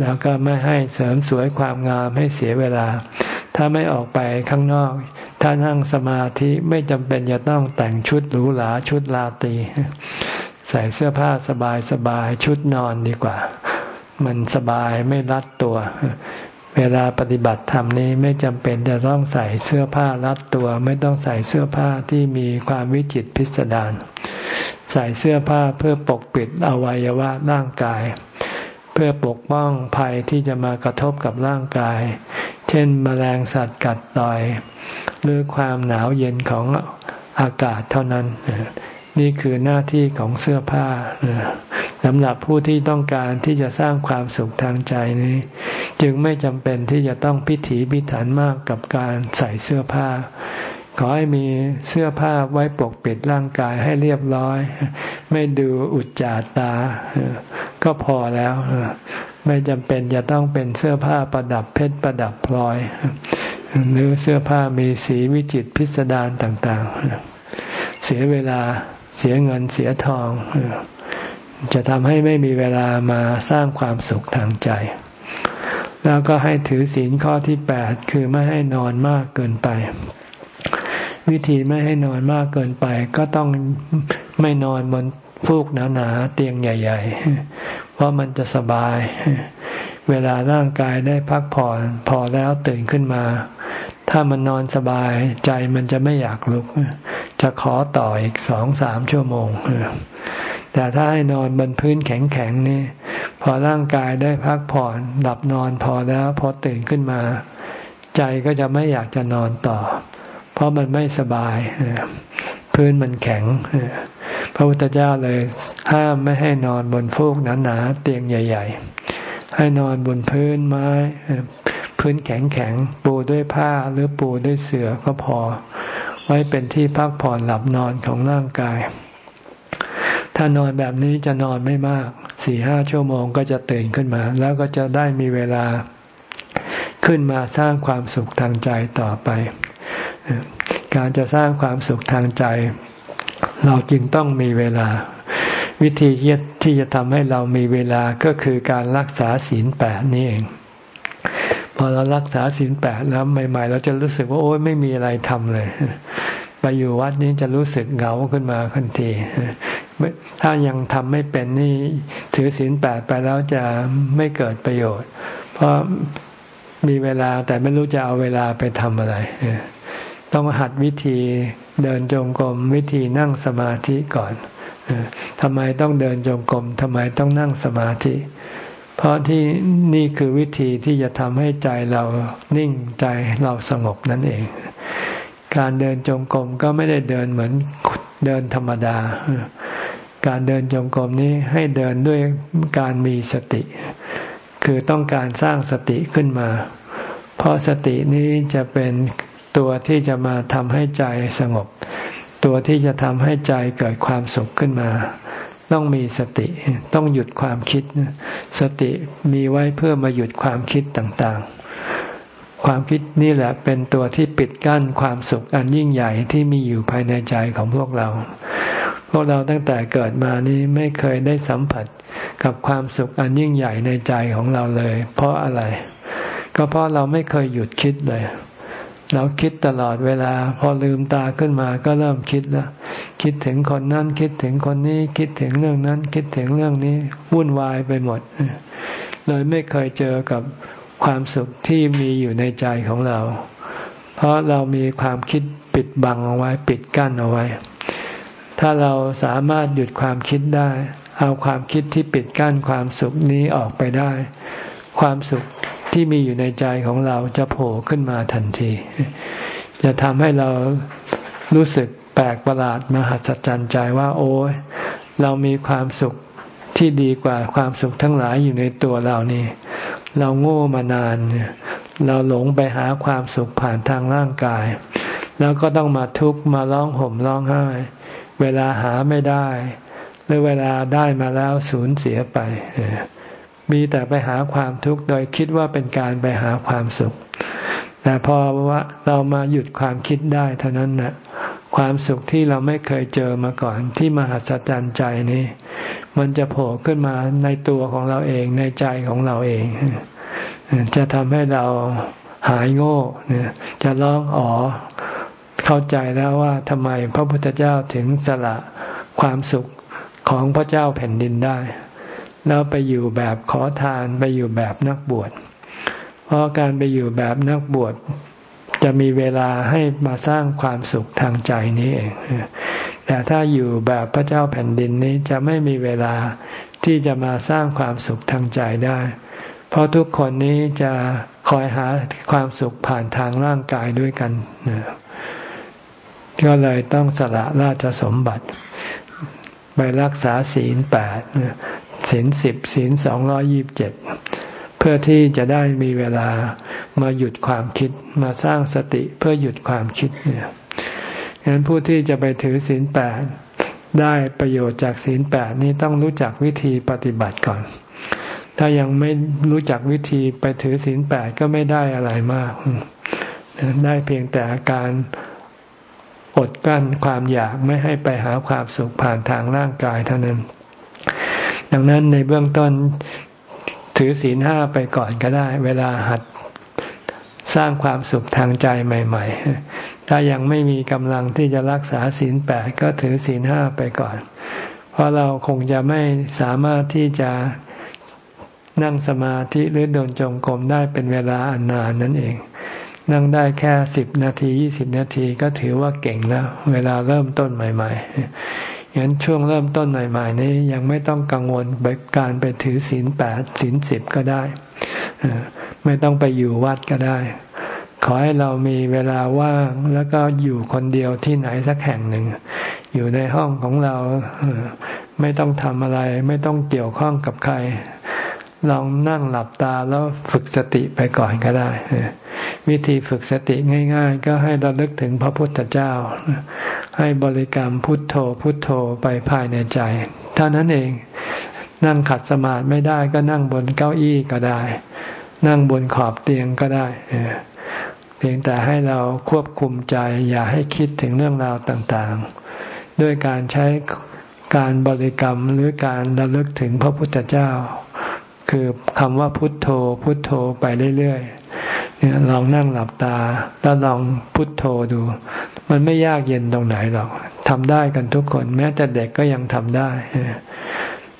แล้วก็ไม่ให้เสริมสวยความงามให้เสียเวลา ถ้าไม่ออกไปข้างนอก ถ้านั่งสมาธิไม่จำเป็นจะต้องแต่งชุดหรูหราชุดลาตีใส่เสื้อผ้าสบายสบายชุดนอนดีกว่า มันสบายไม่รัดตัว เวลาปฏิบัติธรรมนี้ไม่จำเป็นจะต้องใส่เสื้อผ้ารัดตัว ไม่ต้องใส่เสื้อผ้าที่มีความวิจิตพิสดารใส่เสื้อผ้าเพื่อปกปิดอวัยวะร่างกายเพื่อปกป้องภัยที่จะมากระทบกับร่างกาย เช่นมแมลงสัตว์กัดต่อย หรือความหนาวเย็นของอากาศเท่านั้น นี่คือหน้าที่ของเสื้อผ้าสำหรับผู้ที่ต้องการที่จะสร้างความสุขทางใจนี้ จึงไม่จำเป็นที่จะต้องพิถีพิถันมากกับการใส่เสื้อผ้า ขอให้มีเสื้อผ้าไว้ปกปิดร่างกายให้เรียบร้อย ไม่ดูอุจจาตา ก็พอแล้ว ไม่จำเป็นจะต้องเป็นเสื้อผ้าประดับเพชรประดับพลอย หรือเสื้อผ้ามีสีวิจิตพิสดารต่างๆ เสียเวลาเสียเงินเสียทอง จะทำให้ไม่มีเวลามาสร้างความสุขทางใจแล้วก็ให้ถือศีลข้อที่แปดคือไม่ให้นอนมากเกินไป วิธีไม่ให้นอนมากเกินไป ก็ต้องไม่นอนบนฟูกหนาๆเตียงใหญ่ ๆ เพราะมันจะสบาย เวลาร่างกายได้พักผ่อนพอแล้วตื่นขึ้นมา ถ้ามันนอนสบายใจมันจะไม่อยากลุก จะขอต่ออีกสองสามชั่วโมง แต่ถ้าให้นอนบนพื้นแข็งๆนี่ พอร่างกายได้พักผ่อนหลับนอนพอแล้วพอตื่นขึ้นมา ใจก็จะไม่อยากจะนอนต่อ เพราะมันไม่สบายพื้นมันแข็งพระพุทธเจ้าเลยห้ามไม่ให้นอนบนฟูกหนาๆเตียงใหญ่ ๆ ให้นอนบนพื้นไม้พื้นแข็งๆปูด้วยผ้าหรือปูด้วยเสื่อก็พอ ไว้เป็นที่พักผ่อนหลับนอนของร่างกาย ถ้านอนแบบนี้จะนอนไม่มากสี่ห้าชั่วโมงก็จะตื่นขึ้นมา แล้วก็จะได้มีเวลาขึ้นมาสร้างความสุขทางใจต่อไป การจะสร้างความสุขทางใจ เราจึงต้องมีเวลา วิธีที่จะทำให้เรามีเวลาก็คือการรักษาศีลแปดนี่เอง พอเรารักษาศีลแปดแล้วใหม่ ๆ เราจะรู้สึกว่าโอ้ยไม่มีอะไรทำเลยไปอยู่วัดนี้จะรู้สึกเหงาขึ้นมาทันทีถ้ายังทำไม่เป็นนี่ถือศีลแปดไปแล้วจะไม่เกิดประโยชน์ เพราะมีเวลาแต่ไม่รู้จะเอาเวลาไปทำอะไร ต้องหัดวิธีเดินจงกรมวิธีนั่งสมาธิก่อนทำไมต้องเดินจงกรมทำไมต้องนั่งสมาธิ เพราะที่นี่คือวิธีที่จะทำให้ใจเรานิ่งใจเราสงบนั่นเอง การเดินจงกรมก็ไม่ได้เดินเหมือนเดินธรรมดา การเดินจงกรมนี้ให้เดินด้วยการมีสติ คือต้องการสร้างสติขึ้นมา เพราะสตินี้จะเป็น ตัวที่จะมาทำให้ใจสงบ ตัวที่จะทำให้ใจเกิดความสุขขึ้นมา ต้องมีสติต้องหยุดความคิด สติมีไว้เพื่อมาหยุดความคิดต่างๆ ความคิดนี่แหละเป็นตัวที่ปิดกั้นความสุขอันยิ่งใหญ่ที่มีอยู่ภายในใจของพวกเรา พวกเราตั้งแต่เกิดมานี้ไม่เคยได้สัมผัสกับความสุขอันยิ่งใหญ่ในใจของเราเลย เพราะอะไร ก็เพราะเราไม่เคยหยุดคิดเลย เราคิดตลอดเวลา พอลืมตาขึ้นมาก็เริ่มคิดแล้ว คิดถึงคนนั้น คิดถึงคนนี้ คิดถึงเรื่องนั้น คิดถึงเรื่องนี้ วุ่นวายไปหมด เลยไม่เคยเจอกับความสุขที่มีอยู่ในใจของเรา เพราะเรามีความคิดปิดบังเอาไว้ ปิดกั้นเอาไว้ ถ้าเราสามารถหยุดความคิดได้ เอาความคิดที่ปิดกั้นความสุขนี้ออกไปได้ ความสุข ที่มีอยู่ในใจของเราจะโผล่ขึ้นมาทันที จะทำให้เรารู้สึกแปลกประหลาดมหัศจรรย์ใจว่าโอ้ยเรามีความสุขที่ดีกว่าความสุขทั้งหลายอยู่ในตัวเรานี่ เราโง่มานาน เราหลงไปหาความสุขผ่านทางร่างกาย แล้วก็ต้องมาทุกข์มาร้องห่มร้องไห้ เวลาหาไม่ได้ หรือเวลาได้มาแล้วสูญเสียไป มีแต่ไปหาความทุกข์โดยคิดว่าเป็นการไปหาความสุข แต่พอว่าเรามาหยุดความคิดได้เท่านั้นนะความสุขที่เราไม่เคยเจอมาก่อนที่มหัศจรรย์ใจนี้ มันจะโผล่ขึ้นมาในตัวของเราเองในใจของเราเอง จะทำให้เราหายโง่จะร้องอ๋อเข้าใจแล้วว่าทำไมพระพุทธเจ้าถึงสละความสุขของพระเจ้าแผ่นดินได้ แล้วไปอยู่แบบขอทานไปอยู่แบบนักบวช เพราะการไปอยู่แบบนักบวช จะมีเวลาให้มาสร้างความสุขทางใจนี้เอง แต่ถ้าอยู่แบบพระเจ้าแผ่นดินนี้จะไม่มีเวลาที่จะมาสร้างความสุขทางใจได้ เพราะทุกคนนี้จะคอยหาความสุขผ่านทางร่างกายด้วยกันก็เลยต้องสละราชสมบัติ ไปรักษาศีลแปด ศีลสิบศีลสองร้อยิบเจ็ดเพื่อที่จะได้มีเวลามาหยุดความคิดมาสร้างสติเพื่อหยุดความคิดเนี่ยฉะนั้นผู้ที่จะไปถือศีลแปดได้ประโยชน์จากศีลแปดนี้ต้องรู้จักวิธีปฏิบัติก่อน ถ้ายังไม่รู้จักวิธีไปถือศีลแปดก็ไม่ได้อะไรมาก ได้เพียงแต่การอดกั้นความอยากไม่ให้ไปหาความสุขผ่านทางร่างกายเท่านั้น ดังนั้นในเบื้องต้นถือศีลห้าไปก่อนก็ได้ เวลาหัดสร้างความสุขทางใจใหม่ ๆ ถ้ายังไม่มีกำลังที่จะรักษาศีลแปดก็ถือศีลห้าไปก่อน เพราะเราคงจะไม่สามารถที่จะนั่งสมาธิหรือเดินจงกรมได้เป็นเวลาอันนานนั่นเอง นั่งได้แค่สิบนาทียี่สิบนาทีก็ถือว่าเก่งแล้ว เวลาเริ่มต้นใหม่ ๆ งั้นช่วงเริ่มต้นใหม่ ๆ นี้ยังไม่ต้องกังวลไปการไปถือศีลแปดศีลสิบก็ได้ไม่ต้องไปอยู่วัดก็ได้ ขอให้เรามีเวลาว่างแล้วก็อยู่คนเดียวที่ไหนสักแห่งหนึ่ง อยู่ในห้องของเราไม่ต้องทำอะไร ไม่ต้องเกี่ยวข้องกับใคร ลองนั่งหลับตาแล้วฝึกสติไปก่อนก็ได้วิธีฝึกสติง่าย ๆ ก็ให้เราลึกถึงพระพุทธเจ้า ให้บริกรรมพุทโธพุทโธไปภายในใจเท่านั้นเอง นั่งขัดสมาธิไม่ได้ก็นั่งบนเก้าอี้ก็ได้ นั่งบนขอบเตียงก็ได้เพียงแต่ให้เราควบคุมใจอย่าให้คิดถึงเรื่องราวต่างๆ ด้วยการใช้การบริกรรมหรือการระลึกถึงพระพุทธเจ้า คือคำว่าพุทโธ พุทโธไปเรื่อยๆเนี่ยลองนั่งหลับตาแล้วลองพุทโธดู มันไม่ยากเย็นตรงไหนหรอกทำได้กันทุกคน แม้แต่เด็กก็ยังทำได้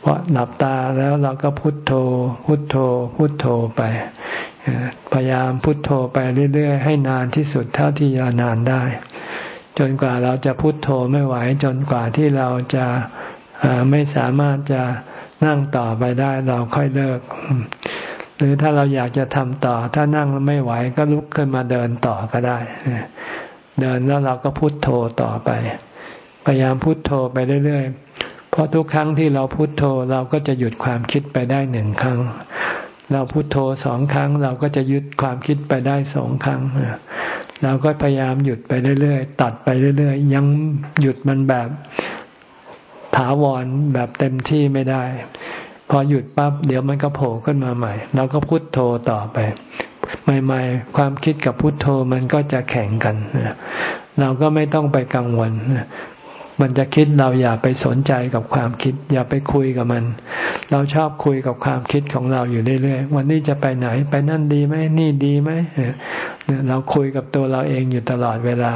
เพราะหลับตาแล้วเราก็พุโทโธ พุโทโธ พุโทโธไป พยายามพุโทโธไปเรื่อย ๆ ให้นานที่สุดเท่าที่จะนานได้ จนกว่าเราจะพุโทโธไม่ไหว จนกว่าที่เราจะไม่สามารถจะนั่งต่อไปได้เราค่อยเลิก หรือถ้าเราอยากจะทำต่อ ถ้านั่งไม่ไหวก็ลุกขึ้นมาเดินต่อก็ได้ เดินแล้วเราก็พุโทโธต่อไป พยายามพุโทโธไปเรื่อยๆ เพราะทุกครั้งที่เราพุโทโธเราก็จะหยุดความคิดไปได้หนึ่งครั้ง เราพุโทโธสองครั้ง เราก็จะหยุดความคิดไปได้สองครั้ง เราก็พยายามหยุดไปเรื่อยๆ ตัดไปเรื่อยๆ ยังหยุดมันแบบถาวรแบบเต็มที่ไม่ได้ พอหยุดปั๊บเดี๋ยวมันก็โผล่ขึ้นมาใหม่ เราก็พุโทโธต่อไป ใหม่ ๆ ความคิดกับพุทโธมันก็จะแข่งกัน เราก็ไม่ต้องไปกังวลมันจะคิดเราอย่าไปสนใจกับความคิด อย่าไปคุยกับมัน เราชอบคุยกับความคิดของเราอยู่เรื่อยๆวันนี้จะไปไหนไปนั่นดีไหมนี่ดีไหมเราคุยกับตัวเราเองอยู่ตลอดเวลา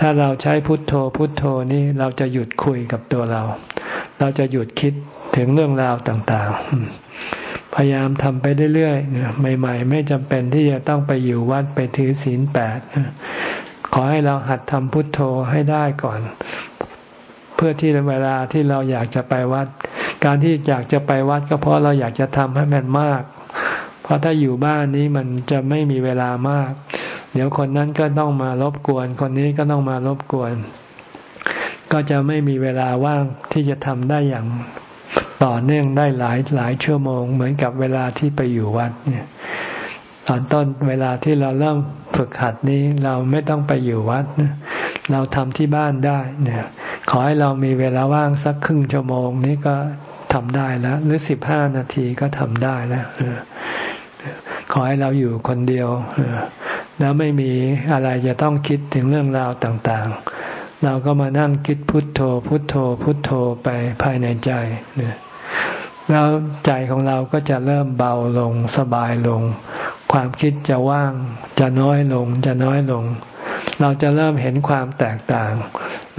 ถ้าเราใช้พุทโธพุทโธนี่เราจะหยุดคุยกับตัวเรา เราจะหยุดคิดถึงเรื่องราวต่างๆ พยายามทำไปเรื่อยๆใหม่ ๆ ไม่จำเป็นที่จะต้องไปอยู่วัดไปถือศีลแปดขอให้เราหัดทำพุทโธให้ได้ก่อน เพื่อที่เวลาที่เราอยากจะไปวัด การที่อยากจะไปวัดก็เพราะเราอยากจะทำให้มันมาก เพราะถ้าอยู่บ้านนี้มันจะไม่มีเวลามาก เดี๋ยวคนนั้นก็ต้องมารบกวน คนนี้ก็ต้องมารบกวน ก็จะไม่มีเวลาว่างที่จะทำได้อย่าง ต่อเนื่องได้หลายหลายชั่วโมง เหมือนกับเวลาที่ไปอยู่วัดเนี่ยตอนต้นเวลาที่เราเริ่มฝึกหัดนี้เราไม่ต้องไปอยู่วัดเราทำที่บ้านได้เนี่ยขอให้เรามีเวลาว่างสักครึ่งชั่วโมงนี้ก็ทำได้แล้ว หรือสิบห้านาทีก็ทำได้แล้วขอให้เราอยู่คนเดียวแล้วไม่มีอะไรจะต้องคิดถึงเรื่องราวต่างๆ เราก็มานั่งคิดพุทโธ พุทโธ พุทโธไปภายในใจเนี่ย แล้วใจของเราก็จะเริ่มเบาลงสบายลง ความคิดจะว่างจะน้อยลงจะน้อยลง เราจะเริ่มเห็นความแตกต่าง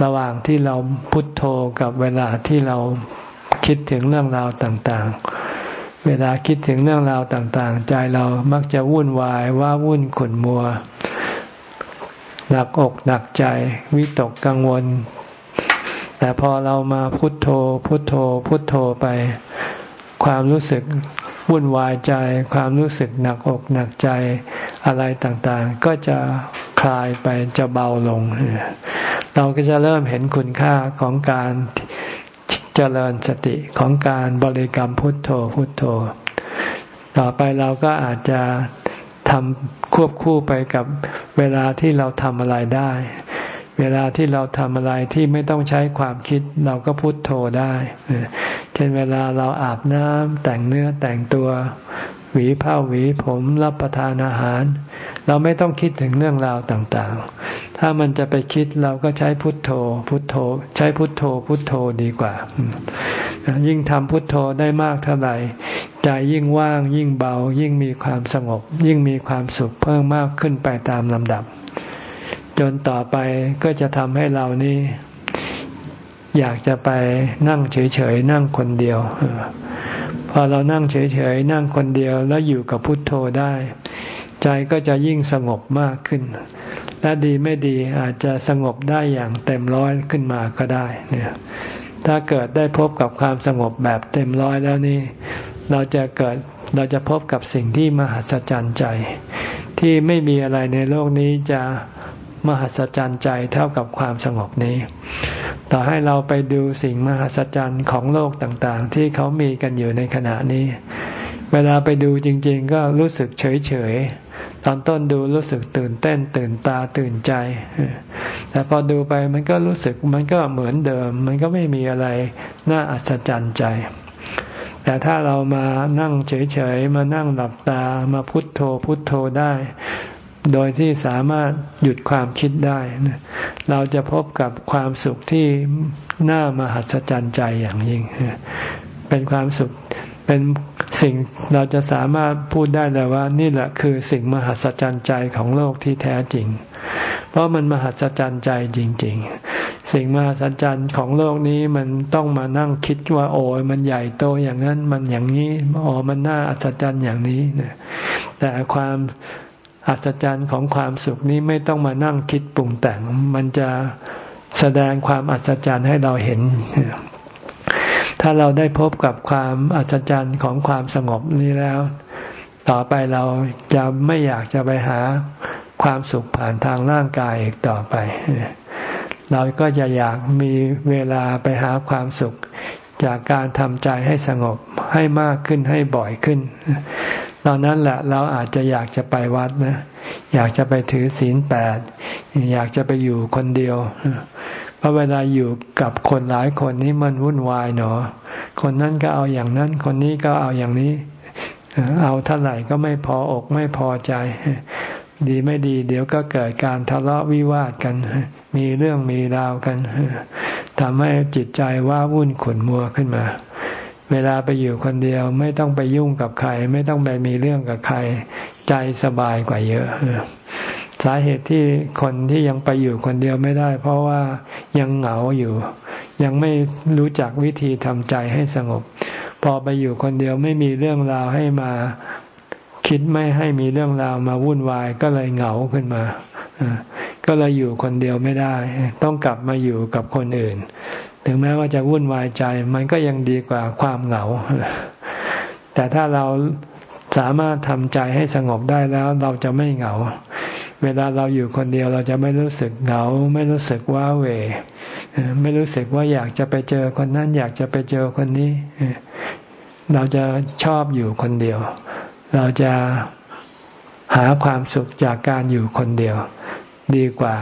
ระหว่างที่เราพุทโธกับเวลาที่เราคิดถึงเรื่องราวต่างๆ เวลาคิดถึงเรื่องราวต่างๆ ใจเรามักจะวุ่นวายว่าวุ่นขุ่นมัวหนักอกหนักใจวิตกกังวล แต่พอเรามาพุทโธ พุทโธ พุทโธไป ความรู้สึกวุ่นวายใจ ความรู้สึกหนักอกหนักใจอะไรต่างๆ ก็จะคลายไปจะเบาลง เราก็จะเริ่มเห็นคุณค่าของการเจริญสติของการบริกรรมพุทโธพุทโธ ต่อไปเราก็อาจจะทำควบคู่ไปกับเวลาที่เราทำอะไรได้ เวลาที่เราทำอะไรที่ไม่ต้องใช้ความคิดเราก็พุทโธได้ เช่นเวลาเราอาบน้ำแต่งเนื้อแต่งตัว หวีผ้าหวีผมรับประทานอาหาร เราไม่ต้องคิดถึงเรื่องราวต่างๆ ถ้ามันจะไปคิดเราก็ใช้พุทโธ พุทโธ ใช้พุทโธ พุทโธดีกว่า ยิ่งทำพุทโธได้มากเท่าไหร่ใจยิ่งว่างยิ่งเบา ยิ่งมีความสงบ ยิ่งมีความสุขเพิ่มมากขึ้นไปตามลำดับ จนต่อไปก็จะทำให้เรานี่ อยากจะไปนั่งเฉยๆนั่งคนเดียวพอเรานั่งเฉยๆนั่งคนเดียวแล้วอยู่กับพุทโธได้ ใจก็จะยิ่งสงบมากขึ้น และดีไม่ดีอาจจะสงบได้อย่างเต็มร้อยขึ้นมาก็ได้เนี่ยถ้าเกิดได้พบกับความสงบแบบเต็มร้อยแล้วนี่ เราจะเกิดเราจะพบกับสิ่งที่มหัศจรรย์ใจ ที่ไม่มีอะไรในโลกนี้จะ มหัศจรรย์ใจเท่ากับความสงบนี้ ต่อให้เราไปดูสิ่งมหัศจรรย์ของโลกต่างๆ ที่เขามีกันอยู่ในขณะนี้ เวลาไปดูจริง ๆ ก็รู้สึกเฉยๆตอนต้นดูรู้สึกตื่นเต้น ตื่นตาตื่นใจ แต่พอดูไปมันก็รู้สึกมันก็เหมือนเดิม มันก็ไม่มีอะไรน่าอัศจรรย์ใจแต่ถ้าเรามานั่งเฉยๆ มานั่งหลับตามาพุทโธพุทโธได้ โดยที่สามารถหยุดความคิดได้ เราจะพบกับความสุขที่น่ามหัศจรรย์ใจอย่างยิ่ง เป็นความสุขเป็นสิ่งเราจะสามารถพูดได้เลยว่า นี่แหละคือสิ่งมหัศจรรย์ใจของโลกที่แท้จริง เพราะมันมหัศจรรย์ใจจริง ๆ สิ่งมหัศจรรย์ของโลกนี้มันต้องมานั่งคิดว่า โอ้ยมันใหญ่โตอย่างนั้นมันอย่างนี้โอ้มันน่าอัศจรรย์อย่างนี้นแต่ความ อัศจรรย์ของความสุขนี้ไม่ต้องมานั่งคิดปรุงแต่ง มันจะแสดงความอัศจรรย์ให้เราเห็น ถ้าเราได้พบกับความอัศจรรย์ของความสงบนี้แล้ว ต่อไปเราจะไม่อยากจะไปหาความสุขผ่านทางร่างกายอีกต่อไป เราก็จะอยากมีเวลาไปหาความสุขจากการทำใจให้สงบให้มากขึ้นให้บ่อยขึ้น ตอนนั้นแหละเราอาจจะอยากจะไปวัดนะ อยากจะไปถือศีลแปด อยากจะไปอยู่คนเดียว เพราะเวลาอยู่กับคนหลายคนนี้มันวุ่นวายเนาะคนนั้นก็เอาอย่างนั้น คนนี้ก็เอาอย่างนี้ เอาเท่าไหร่ก็ไม่พออกไม่พอใจ ดีไม่ดี เดี๋ยวก็เกิดการทะเลาะวิวาทกัน มีเรื่องมีราวกันทำให้จิตใจว่าวุ่นขุนมัวขึ้นมา เวลาไปอยู่คนเดียวไม่ต้องไปยุ่งกับใคร ไม่ต้องไปมีเรื่องกับใคร ใจสบายกว่าเยอะ สาเหตุที่คนที่ยังไปอยู่คนเดียวไม่ได้ เพราะว่ายังเหงาอยู่ ยังไม่รู้จักวิธีทำใจให้สงบ พอไปอยู่คนเดียวไม่มีเรื่องราวให้มาคิดไม่ให้มีเรื่องราวมาวุ่นวายก็เลยเหงาขึ้นมาก็เลยอยู่คนเดียวไม่ได้ ต้องกลับมาอยู่กับคนอื่น ถึงแม้ว่าจะวุ่นวายใจ มันก็ยังดีกว่าความเหงา แต่ถ้าเราสามารถทำใจให้สงบได้แล้ว เราจะไม่เหงา เวลาเราอยู่คนเดียวเราจะไม่รู้สึกเหงา ไม่รู้สึกว้าเหวไม่รู้สึกว่าอยากจะไปเจอคนนั้น อยากจะไปเจอคนนี้ เราจะชอบอยู่คนเดียว เราจะหาความสุขจากการอยู่คนเดียว ดีกว่า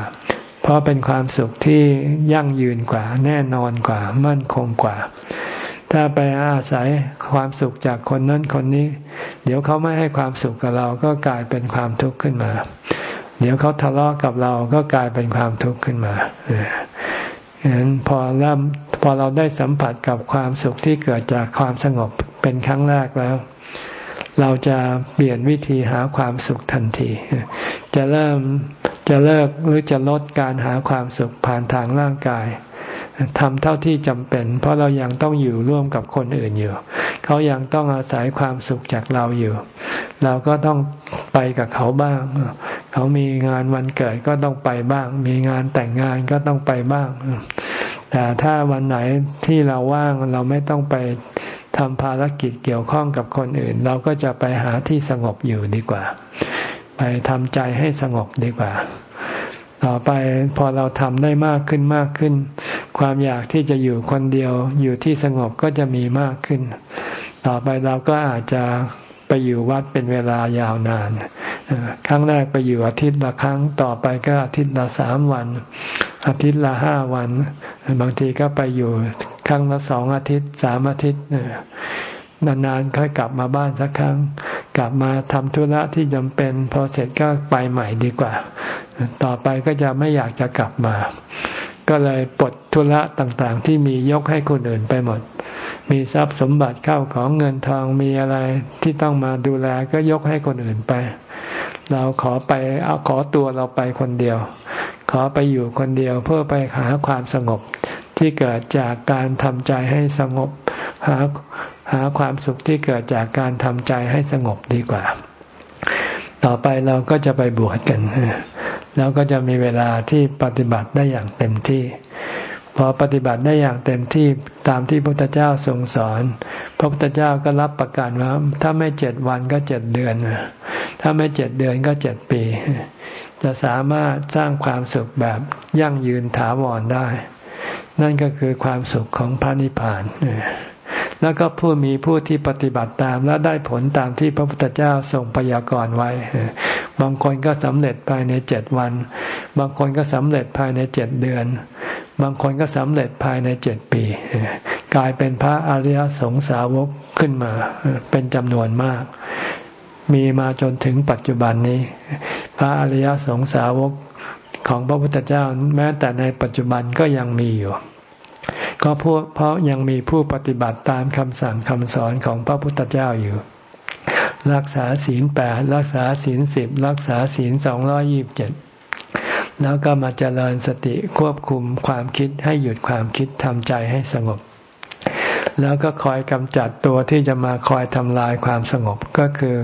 เพราะเป็นความสุขที่ยั่งยืนกว่า แน่นอนกว่า มั่นคงกว่า ถ้าไปอาศัยความสุขจากคนนั้นคนนี้ เดี๋ยวเขาไม่ให้ความสุขกับเราก็กลายเป็นความทุกข์ขึ้นมา เดี๋ยวเขาทะเลาะกับเราก็กลายเป็นความทุกข์ขึ้นมาฉะนั้นพอเริ่มพอเราได้สัมผัสกับความสุขที่เกิดจากความสงบเป็นครั้งแรกแล้ว เราจะเปลี่ยนวิธีหาความสุขทันที จะเริ่มจะเลิกหรือจะลดการหาความสุขผ่านทางร่างกายทำเท่าที่จำเป็น เพราะเรายังต้องอยู่ร่วมกับคนอื่นอยู่ เขายังต้องอาศัยความสุขจากเราอยู่ เราก็ต้องไปกับเขาบ้าง เขามีงานวันเกิดก็ต้องไปบ้าง มีงานแต่งงานก็ต้องไปบ้าง แต่ถ้าวันไหนที่เราว่างเราไม่ต้องไป ทำภารกิจเกี่ยวข้องกับคนอื่น เราก็จะไปหาที่สงบอยู่ดีกว่า ไปทำใจให้สงบดีกว่า ต่อไปพอเราทำได้มากขึ้นมากขึ้น ความอยากที่จะอยู่คนเดียวอยู่ที่สงบก็จะมีมากขึ้น ต่อไปเราก็อาจจะไปอยู่วัดเป็นเวลายาวนานครั้งแรกไปอยู่อาทิตย์ละครั้งต่อไปก็อาทิตย์ละสามวัน อาทิตย์ละห้าวัน บางทีก็ไปอยู่ ครั้งละสองอาทิตย์สามอาทิตย์นานๆค่อยกลับมาบ้านสักครั้ง กลับมาทำธุระที่จำเป็น พอเสร็จก็ไปใหม่ดีกว่า ต่อไปก็จะไม่อยากจะกลับมา ก็เลยปลดธุระต่างๆ ที่มียกให้คนอื่นไปหมด มีทรัพย์สมบัติเข้าของเงินทองมีอะไรที่ต้องมาดูแลก็ยกให้คนอื่นไป เราขอไปเอาขอตัวเราไปคนเดียว ขอไปอยู่คนเดียวเพื่อไปหาความสงบ ที่เกิดจากการทำใจให้สงบ หาหาความสุขที่เกิดจากการทำใจให้สงบดีกว่า ต่อไปเราก็จะไปบวชกัน แล้วก็จะมีเวลาที่ปฏิบัติได้อย่างเต็มที่ พอปฏิบัติได้อย่างเต็มที่ตามที่พระพุทธเจ้าทรงสอน พระพุทธเจ้าก็รับประกันว่า ถ้าไม่เจ็ดวันก็เจ็ดเดือน ถ้าไม่เจ็ดเดือนก็เจ็ดปี จะสามารถสร้างความสุขแบบยั่งยืนถาวรได้ นั่นก็คือความสุขของพระนิพพานแล้วก็ผู้มีผู้ที่ปฏิบัติตามและได้ผลตามที่พระพุทธเจ้าทรงพยากรณ์ไว้ บางคนก็สำเร็จภายในเจ็ดวัน บางคนก็สำเร็จภายในเจ็ดเดือน บางคนก็สำเร็จภายในเจ็ดปี กลายเป็นพระอริยสงสาวกขึ้นมาเป็นจำนวนมาก มีมาจนถึงปัจจุบันนี้ พระอริยสงสาวก ของพระพุทธเจ้าแม้แต่ในปัจจุบันก็ยังมีอยู่ ก็เพราะเพราะยังมีผู้ปฏิบัติตามคำสั่งคำสอนของพระพุทธเจ้าอยู่ รักษาศีลแปดรักษาศีลสิบรักษาศีลสองร้อยี่บเจ็ดแล้วก็มาเจริญสติควบคุมความคิดให้หยุดความคิดทำใจให้สงบ แล้วก็คอยกำจัดตัวที่จะมาคอยทำลายความสงบก็คือ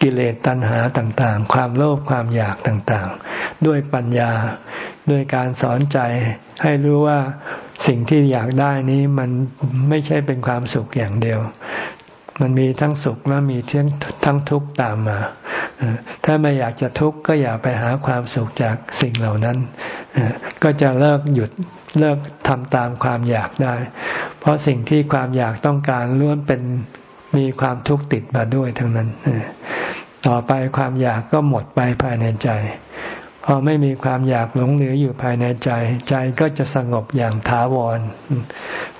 กิเลสตัณหาต่างๆ ความโลภความอยากต่างๆ ด้วยปัญญา ด้วยการสอนใจให้รู้ว่าสิ่งที่อยากได้นี้มันไม่ใช่เป็นความสุขอย่างเดียว มันมีทั้งสุขและมีทั้งทั้งทุกข์ตามมา ถ้าไม่อยากจะทุกข์ก็อย่าไปหาความสุขจากสิ่งเหล่านั้น ก็จะเลิกหยุดเลิกทำตามความอยากได้ เพราะสิ่งที่ความอยากต้องการล้วนเป็นมีความทุกข์ติดมาด้วยทั้งนั้น ต่อไปความอยากก็หมดไปภายในใจ พอไม่มีความอยากหลงเหลืออยู่ภายในใจ ใจก็จะสงบอย่างถาวร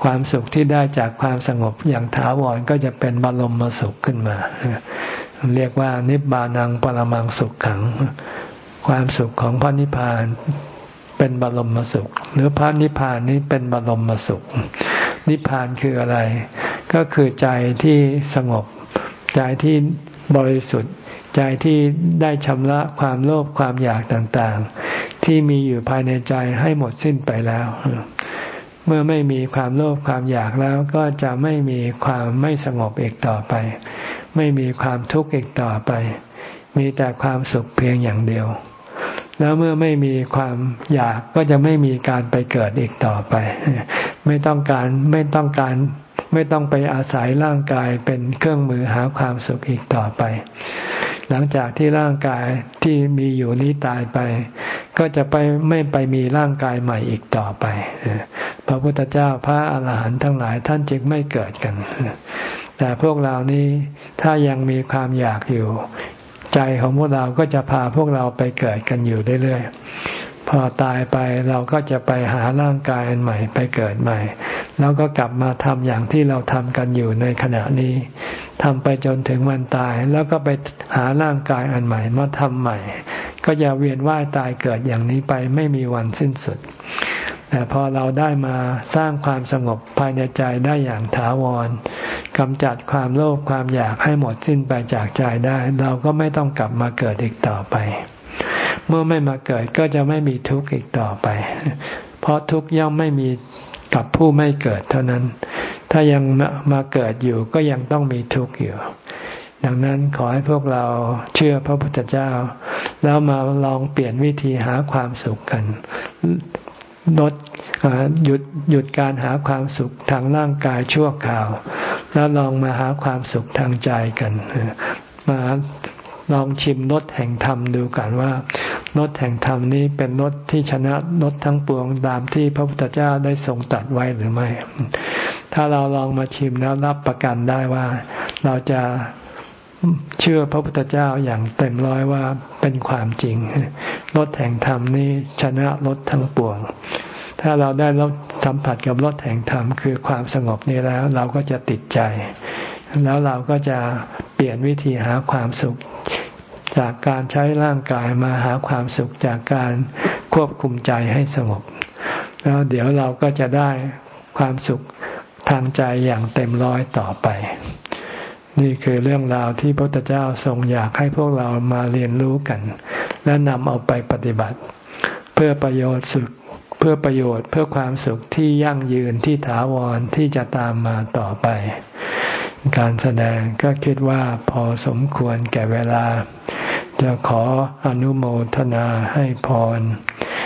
ความสุขที่ได้จากความสงบอย่างถาวรก็จะเป็นบรมมาสุขขึ้นมา เรียกว่านิบานังปรมังสุขขัง ความสุขของพระนิพพานเป็นบรมมาสุข หรือพระนิพพานนี้เป็นบรมมาสุข นิพพานคืออะไร ก็คือใจที่สงบ ใจที่บริสุทธิ์ ใจที่ได้ชำระความโลภความอยากต่างๆ ที่มีอยู่ภายในใจให้หมดสิ้นไปแล้ว เมื่อไม่มีความโลภความอยากแล้วก็จะไม่มีความไม่สงบอีกต่อไป ไม่มีความทุกข์อีกต่อไป มีแต่ความสุขเพียงอย่างเดียว แล้วเมื่อไม่มีความอยากก็จะไม่มีการไปเกิดอีกต่อไป ไม่ต้องการไม่ต้องการไม่ต้องไปอาศัยร่างกายเป็นเครื่องมือหาความสุขอีกต่อไป หลังจากที่ร่างกายที่มีอยู่นี้ตายไป ก็จะไปไม่ไปมีร่างกายใหม่อีกต่อไป พระพุทธเจ้าพระอาหารหันต์ทั้งหลายท่านจึงไม่เกิดกัน แต่พวกเรานี้ถ้ายังมีความอยากอยู่ ใจของพวกเราก็จะพาพวกเราไปเกิดกันอยู่เรื่อยๆ พอตายไปเราก็จะไปหาร่างกายอันใหม่ไปเกิดใหม่ แล้วก็กลับมาทำอย่างที่เราทำกันอยู่ในขณะนี้ทำไปจนถึงวันตาย แล้วก็ไปหาร่างกายอันใหม่มาทำใหม่ ก็จะเวียนว่ายตายเกิดอย่างนี้ไปไม่มีวันสิ้นสุด แต่พอเราได้มาสร้างความสงบภายในใจได้อย่างถาวรกำจัดความโลภความอยากให้หมดสิ้นไปจากใจได้ เราก็ไม่ต้องกลับมาเกิดอีกต่อไป เมื่อไม่มาเกิดก็จะไม่มีทุกข์อีกต่อไป เพราะทุกข์ย่อมไม่มีกับผู้ไม่เกิดเท่านั้น ถ้ายังมาเกิดอยู่ก็ยังต้องมีทุกข์อยู่ ดังนั้นขอให้พวกเราเชื่อพระพุทธเจ้า แล้วมาลองเปลี่ยนวิธีหาความสุขกันลดหยุดหยุดการหาความสุขทางร่างกายชั่วคราว แล้วลองมาหาความสุขทางใจกัน มาลองชิมรสแห่งธรรมดูกันว่า รสแห่งธรรมนี้เป็นรสที่ชนะรสทั้งปวงตามที่พระพุทธเจ้าได้ทรงตัดไว้หรือไม่ ถ้าเราลองมาชิมแล้วรับประกันได้ว่า เราจะเชื่อพระพุทธเจ้าอย่างเต็มร้อยว่าเป็นความจริงรสแห่งธรรมนี้ชนะรสทั้งปวง ถ้าเราได้รับสัมผัสกับรสแห่งธรรมคือความสงบนี้แล้ว เราก็จะติดใจ แล้วเราก็จะเปลี่ยนวิธีหาความสุข จากการใช้ร่างกายมาหาความสุขจากการควบคุมใจให้สงบ แล้วเดี๋ยวเราก็จะได้ความสุขทางใจอย่างเต็มร้อยต่อไป นี่คือเรื่องราวที่พระพุทธเจ้าทรงอยากให้พวกเรามาเรียนรู้กัน และนำเอาไปปฏิบัติ เพื่อประโยชน์สุขเพื่อประโยชน์เพื่อความสุขที่ยั่งยืนที่ถาวรที่จะตามมาต่อไป การแสดงก็คิดว่าพอสมควรแก่เวลา จะขออนุโมทนาให้พร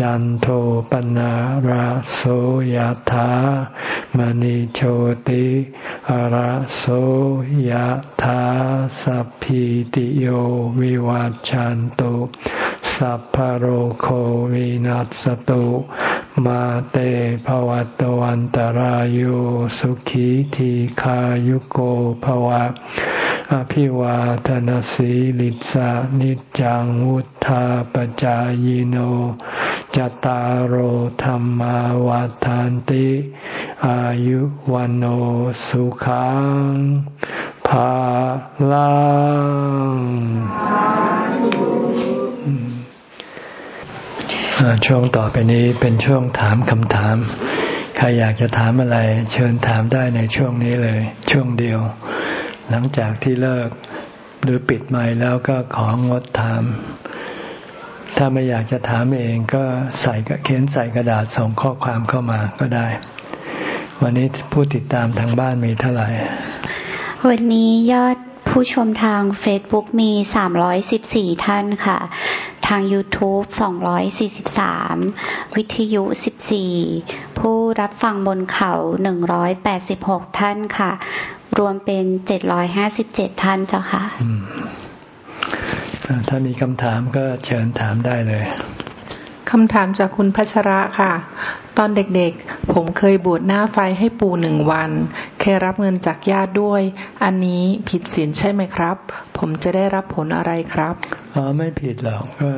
จันโทปนะราโสยธามณิโชติราโสยธาสัพพิติโยวิวัจจันตุสัพพโรโควินัสตุ มาเตภวัตวันตารโยสุขีทีขายุโกภวะ อภิวาทนสีลิสานิจังวุธาปจายโนจตารโหธรรมวาทานติ อายุวันโอสุขังภาลัง ช่วงต่อไปนี้เป็นช่วงถามคำถาม ใครอยากจะถามอะไร เชิญถามได้ในช่วงนี้เลย ช่วงเดียว หลังจากที่เลิกหรือปิดไมค์แล้วก็ของดถาม ถ้าไม่อยากจะถามเองก็ใส่เขียนใส่กระดาษส่งข้อความเข้ามาก็ได้ วันนี้ผู้ติดตามทางบ้านมีเท่าไหร่ วันนี้ยอดผู้ชมทาง Facebook มี 314 ท่านค่ะ ทาง YouTube 243 วิทยุ 14 ผู้รับฟังบนเขา 186 ท่านค่ะ รวมเป็น 757 ท่านเจ้าค่ะ ถ้ามีคำถามก็เชิญถามได้เลยคำถามจากคุณพัชระค่ะ ตอนเด็กๆ ผมเคยบวชหน้าไฟให้ปู่หนึ่งวัน เคยรับเงินจากญาติด้วย อันนี้ผิดศีลใช่ไหมครับ ผมจะได้รับผลอะไรครับ อ๋อไม่ผิดหรอกก็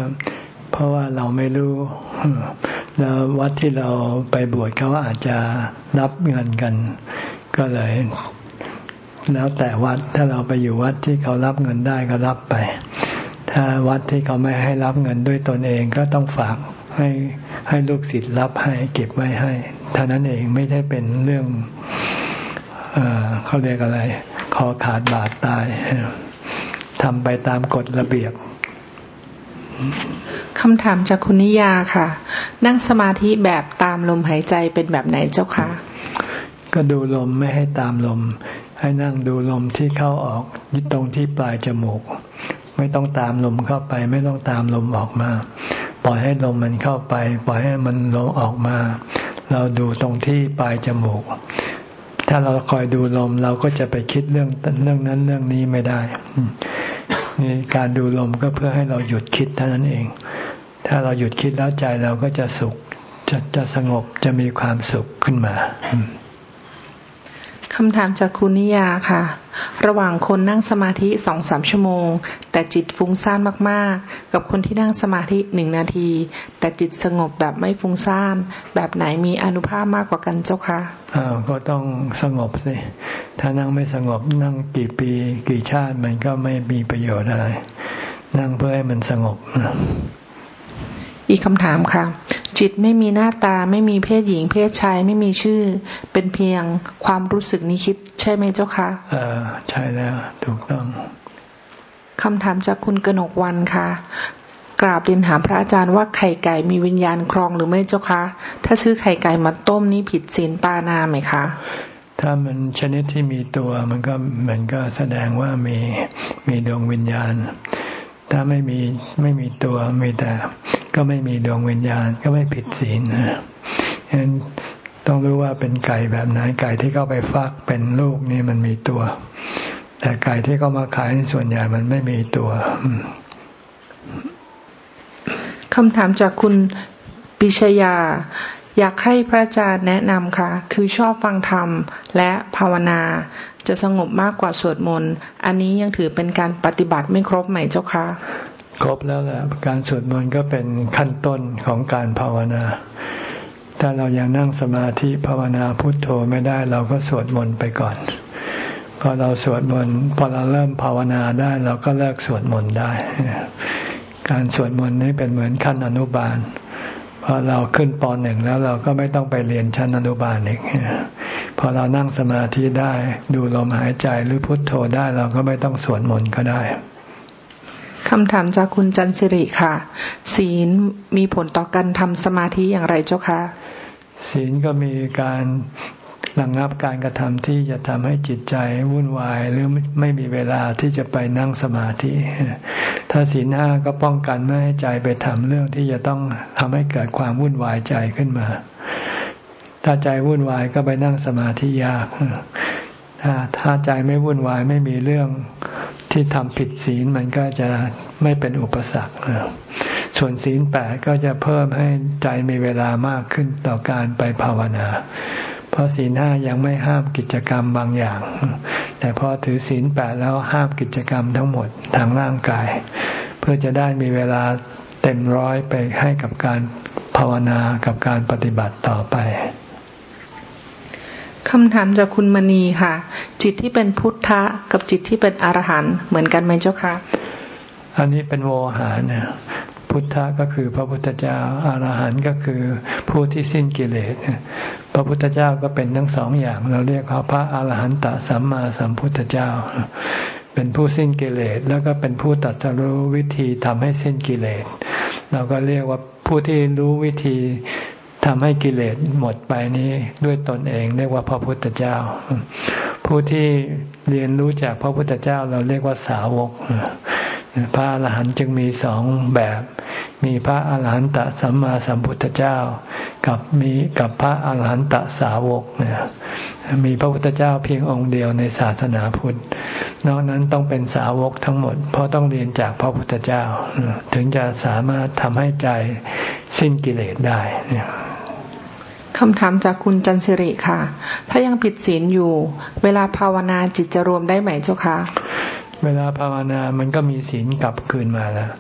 เพราะว่าเราไม่รู้แล้ววัดที่เราไปบวชเขาอาจจะรับเงินกัน ก็เลย แล้วแต่วัดถ้าเราไปอยู่วัดที่เขารับเงินได้ก็รับไป ถ้าวัดที่เขาไม่ให้รับเงินด้วยตนเองก็ต้องฝากให้ให้ลูกศิษย์รับให้เก็บไว้ให้เท่านั้นเองไม่ได้เป็นเรื่องเอเขาเรียกอะไร คอขาดบาดตายทำไปตามกฎระเบียบ คำถามจากคุณนิยาค่ะ นั่งสมาธิแบบตามลมหายใจเป็นแบบไหนเจ้าคะ ก็ดูลมไม่ให้ตามลม ให้นั่งดูลมที่เข้าออกยึดตรงที่ปลายจมูก ไม่ต้องตามลมเข้าไป ไม่ต้องตามลมออกมา ปล่อยให้ลมมันเข้าไป ปล่อยให้มันลมออกมา เราดูตรงที่ปลายจมูก ถ้าเราคอยดูลมเราก็จะไปคิดเรื่องเรื่องนั้นเรื่องนี้ไม่ได้ นี่การดูลมก็เพื่อให้เราหยุดคิดเท่านั้นเอง ถ้าเราหยุดคิดแล้วใจเราก็จะสุขจะจะสงบจะมีความสุขขึ้นมา คำถามจากคุณนิยาค่ะ ระหว่างคนนั่งสมาธิสองสามชั่วโมง แต่จิตฟุ้งซ่านมากๆ กับคนที่นั่งสมาธิหนึ่งนาที แต่จิตสงบแบบไม่ฟุ้งซ่าน แบบไหนมีอนุภาพมากกว่ากันเจ้าคะอ้าวก็ต้องสงบสิ ถ้านั่งไม่สงบนั่งกี่ปีกี่ชาติมันก็ไม่มีประโยชน์อะไร นั่งเพื่อให้มันสงบ อีกคำถามค่ะ จิตไม่มีหน้าตาไม่มีเพศหญิง เพศชายไม่มีชื่อ เป็นเพียงความรู้สึกนิคิด ใช่ไหมเจ้าคะเออใช่แล้วถูกต้องคำถามจากคุณกนกวันค่ะ กราบเรียนถามพระอาจารย์ว่าไข่ไก่มีวิญญาณครองหรือไม่เจ้าคะ ถ้าซื้อไข่ไก่มาต้มนี่ผิดศีลปานาไหมคะ ถ้ามันชนิดที่มีตัวมันก็มันก็แสดงว่ามีมีดวงวิญญาณ ถ้าไม่มีไม่มีตัวมีแต่ ก็ไม่มีดวงวิญญาณก็ไม่ผิดศีลนะฉะนั้นต้องรู้ว่าเป็นไก่แบบไหนไก่ที่เข้าไปฟักเป็นลูกนี่มันมีตัว แต่ไก่ที่เขามาขายส่วนใหญ่มันไม่มีตัวคำถามจากคุณปิชยา อยากให้พระอาจารย์แนะนำค่ะ คือชอบฟังธรรมและภาวนา จะสงบมากกว่าสวดมนต์ อันนี้ยังถือเป็นการปฏิบัติไม่ครบไหมเจ้าคะครบแล้วแหละการสวดมนต์ก็เป็นขั้นต้นของการภาวนา ถ้าเรายังนั่งสมาธิภาวนาพุทโธไม่ได้เราก็สวดมนต์ไปก่อน พอเราสวดมนต์พอเราเริ่มภาวนาได้เราก็เลิกสวดมนต์ได้ การสวดมนต์นี้เป็นเหมือนขั้นอนุบาล พอเราขึ้นปหนึ่งแล้วเราก็ไม่ต้องไปเรียนชั้นอนุบาลอีก พอเรานั่งสมาธิได้ดูลมหายใจหรือพุทโธได้เราก็ไม่ต้องสวดมนต์ก็ได้คำถามจากคุณจันสิริค่ะ ศีลมีผลต่อการทำสมาธิอย่างไรเจ้าคะศีลก็มีการระงงับการกระทำที่จะทำให้จิตใจวุ่นวายหรือไม่มีเวลาที่จะไปนั่งสมาธิ ถ้าศีลห้าก็ป้องกันไม่ให้ใจไปทำเรื่องที่จะต้องทำให้เกิดความวุ่นวายใจขึ้นมา ถ้าใจวุ่นวายก็ไปนั่งสมาธิยากถ้าถ้าใจไม่วุ่นวายไม่มีเรื่องที่ทำผิดศีลมันก็จะไม่เป็นอุปสรรคส่วนศีลแปดก็จะเพิ่มให้ใจมีเวลามากขึ้นต่อการไปภาวนา เพราะศีลห้ายังไม่ห้ามกิจกรรมบางอย่าง แต่พอถือศีลแปดแล้วห้ามกิจกรรมทั้งหมดทางร่างกาย เพื่อจะได้มีเวลาเต็มร้อยไปให้กับการภาวนากับการปฏิบัติต่อไป คำถามจากคุณมณีค่ะ จิตที่เป็นพุทธะกับจิตที่เป็นอรหันต์เหมือนกันไหมเจ้าคะอันนี้เป็นโวหารนี่พุทธะก็คือพระพุทธเจ้าอารหันต์ก็คือผู้ที่สิ้นกิเลสพระพุทธเจ้าก็เป็นทั้งสองอย่าง เราเรียกเขาพระอรหันตสัมมาสัมพุทธเจ้า เป็นผู้สิ้นกิเลสแล้วก็เป็นผู้ตัดสรู้วิธีทำให้สิ้นกิเลส เราก็เรียกว่าผู้ที่รู้วิธี ทำให้กิเลสหมดไปนี้ด้วยตนเองเรียกว่าพระพุทธเจ้า ผู้ที่เรียนรู้จากพระพุทธเจ้าเราเรียกว่าสาวก พระอรหันต์จึงมีสองแบบ มีพระอรหันตสัมมาสัมพุทธเจ้า กับมีกับพระอรหันตสาวกเนี่ยมีพระพุทธเจ้าเพียงองค์เดียวในศาสนาพุทธนอกนั้นต้องเป็นสาวกทั้งหมด เพราะต้องเรียนจากพระพุทธเจ้า ถึงจะสามารถทำให้ใจสิ้นกิเลสได้ คำถามจากคุณจันสิริค่ะ ถ้ายังผิดศีลอยู่ เวลาภาวนาจิตจะรวมได้ไหมเจ้าคะเวลาภาวนามันก็มีศีลกลับคืนมาแล้ว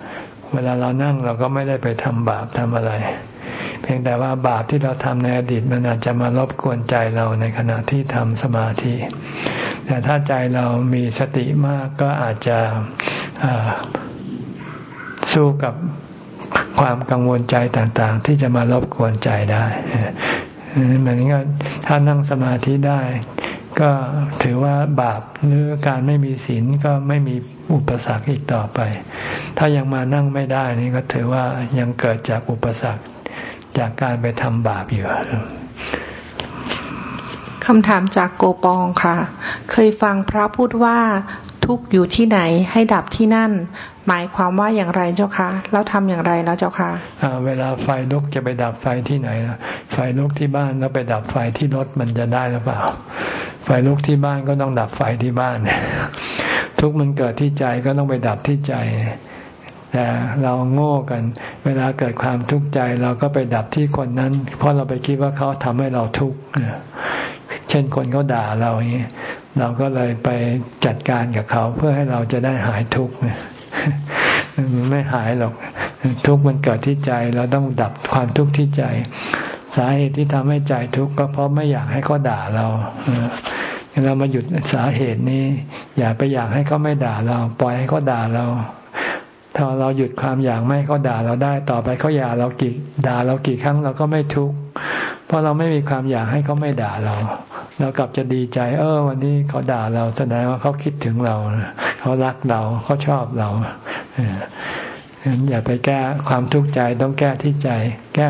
เวลาเรานั่งเราก็ไม่ได้ไปทำบาปทำอะไร เพียงแต่ว่าบาปที่เราทำในอดีตมันอาจจะมารบกวนใจเราในขณะที่ทำสมาธิ แต่ถ้าใจเรามีสติมากก็อาจจะสู้กับความกังวลใจต่างๆ ที่จะมารบกวนใจได้ เหมือนกันถ้านั่งสมาธิได้ ก็ถือว่าบาปหรือการไม่มีศีลก็ไม่มีอุปสรรคอีกต่อไป ถ้ายังมานั่งไม่ได้นี่ก็ถือว่ายังเกิดจากอุปสรรคจากการไปทำบาปอยู่คำถามจากโกปองค่ะ เคยฟังพระพูดว่าทุกอยู่ที่ไหนให้ดับที่นั่น หมายความว่าอย่างไรเจ้าคะแล้วทำอย่างไรแล้วเจ้าคะเวลาไฟลุกจะไปดับไฟที่ไหนไฟลุกที่บ้านแล้วไปดับไฟที่รถมันจะได้หรือเปล่า ไฟลุกที่บ้านก็ต้องดับไฟที่บ้าน ทุกมันเกิดที่ใจก็ต้องไปดับที่ใจแต่เราโง่กัน เวลาเกิดความทุกข์ใจเราก็ไปดับที่คนนั้น เพราะเราไปคิดว่าเขาทำให้เราทุกข์เช่นคนเขาด่าเราอย่างนี้เราก็เลยไปจัดการกับเขาเพื่อให้เราจะได้หายทุกข์ มันไม่หายหรอก ทุกมันเกิดที่ใจเราต้องดับความทุกข์ที่ใจ สาเหตุที่ทำให้ใจทุกข์ก็เพราะไม่อยากให้เขาด่าเราเรามาหยุดสาเหตุนี้ อย่าไปอยากให้เขาไม่ด่าเรา ปล่อยให้เขาด่าเรา ถ้าเราหยุดความอยากไม่เขาด่าเราได้ต่อไปเขาอยากเรากี่ด่าเรากี่ครั้งเราก็ไม่ทุกข์เพราะเราไม่มีความอยากให้เขาไม่ด่าเรา เรากลับจะดีใจ เออ วันนี้เขาด่าเราแสดงว่าเขาคิดถึงเราเขารักเราเขาชอบเราอย่าไปแก้ความทุกข์ใจต้องแก้ที่ใจ แก้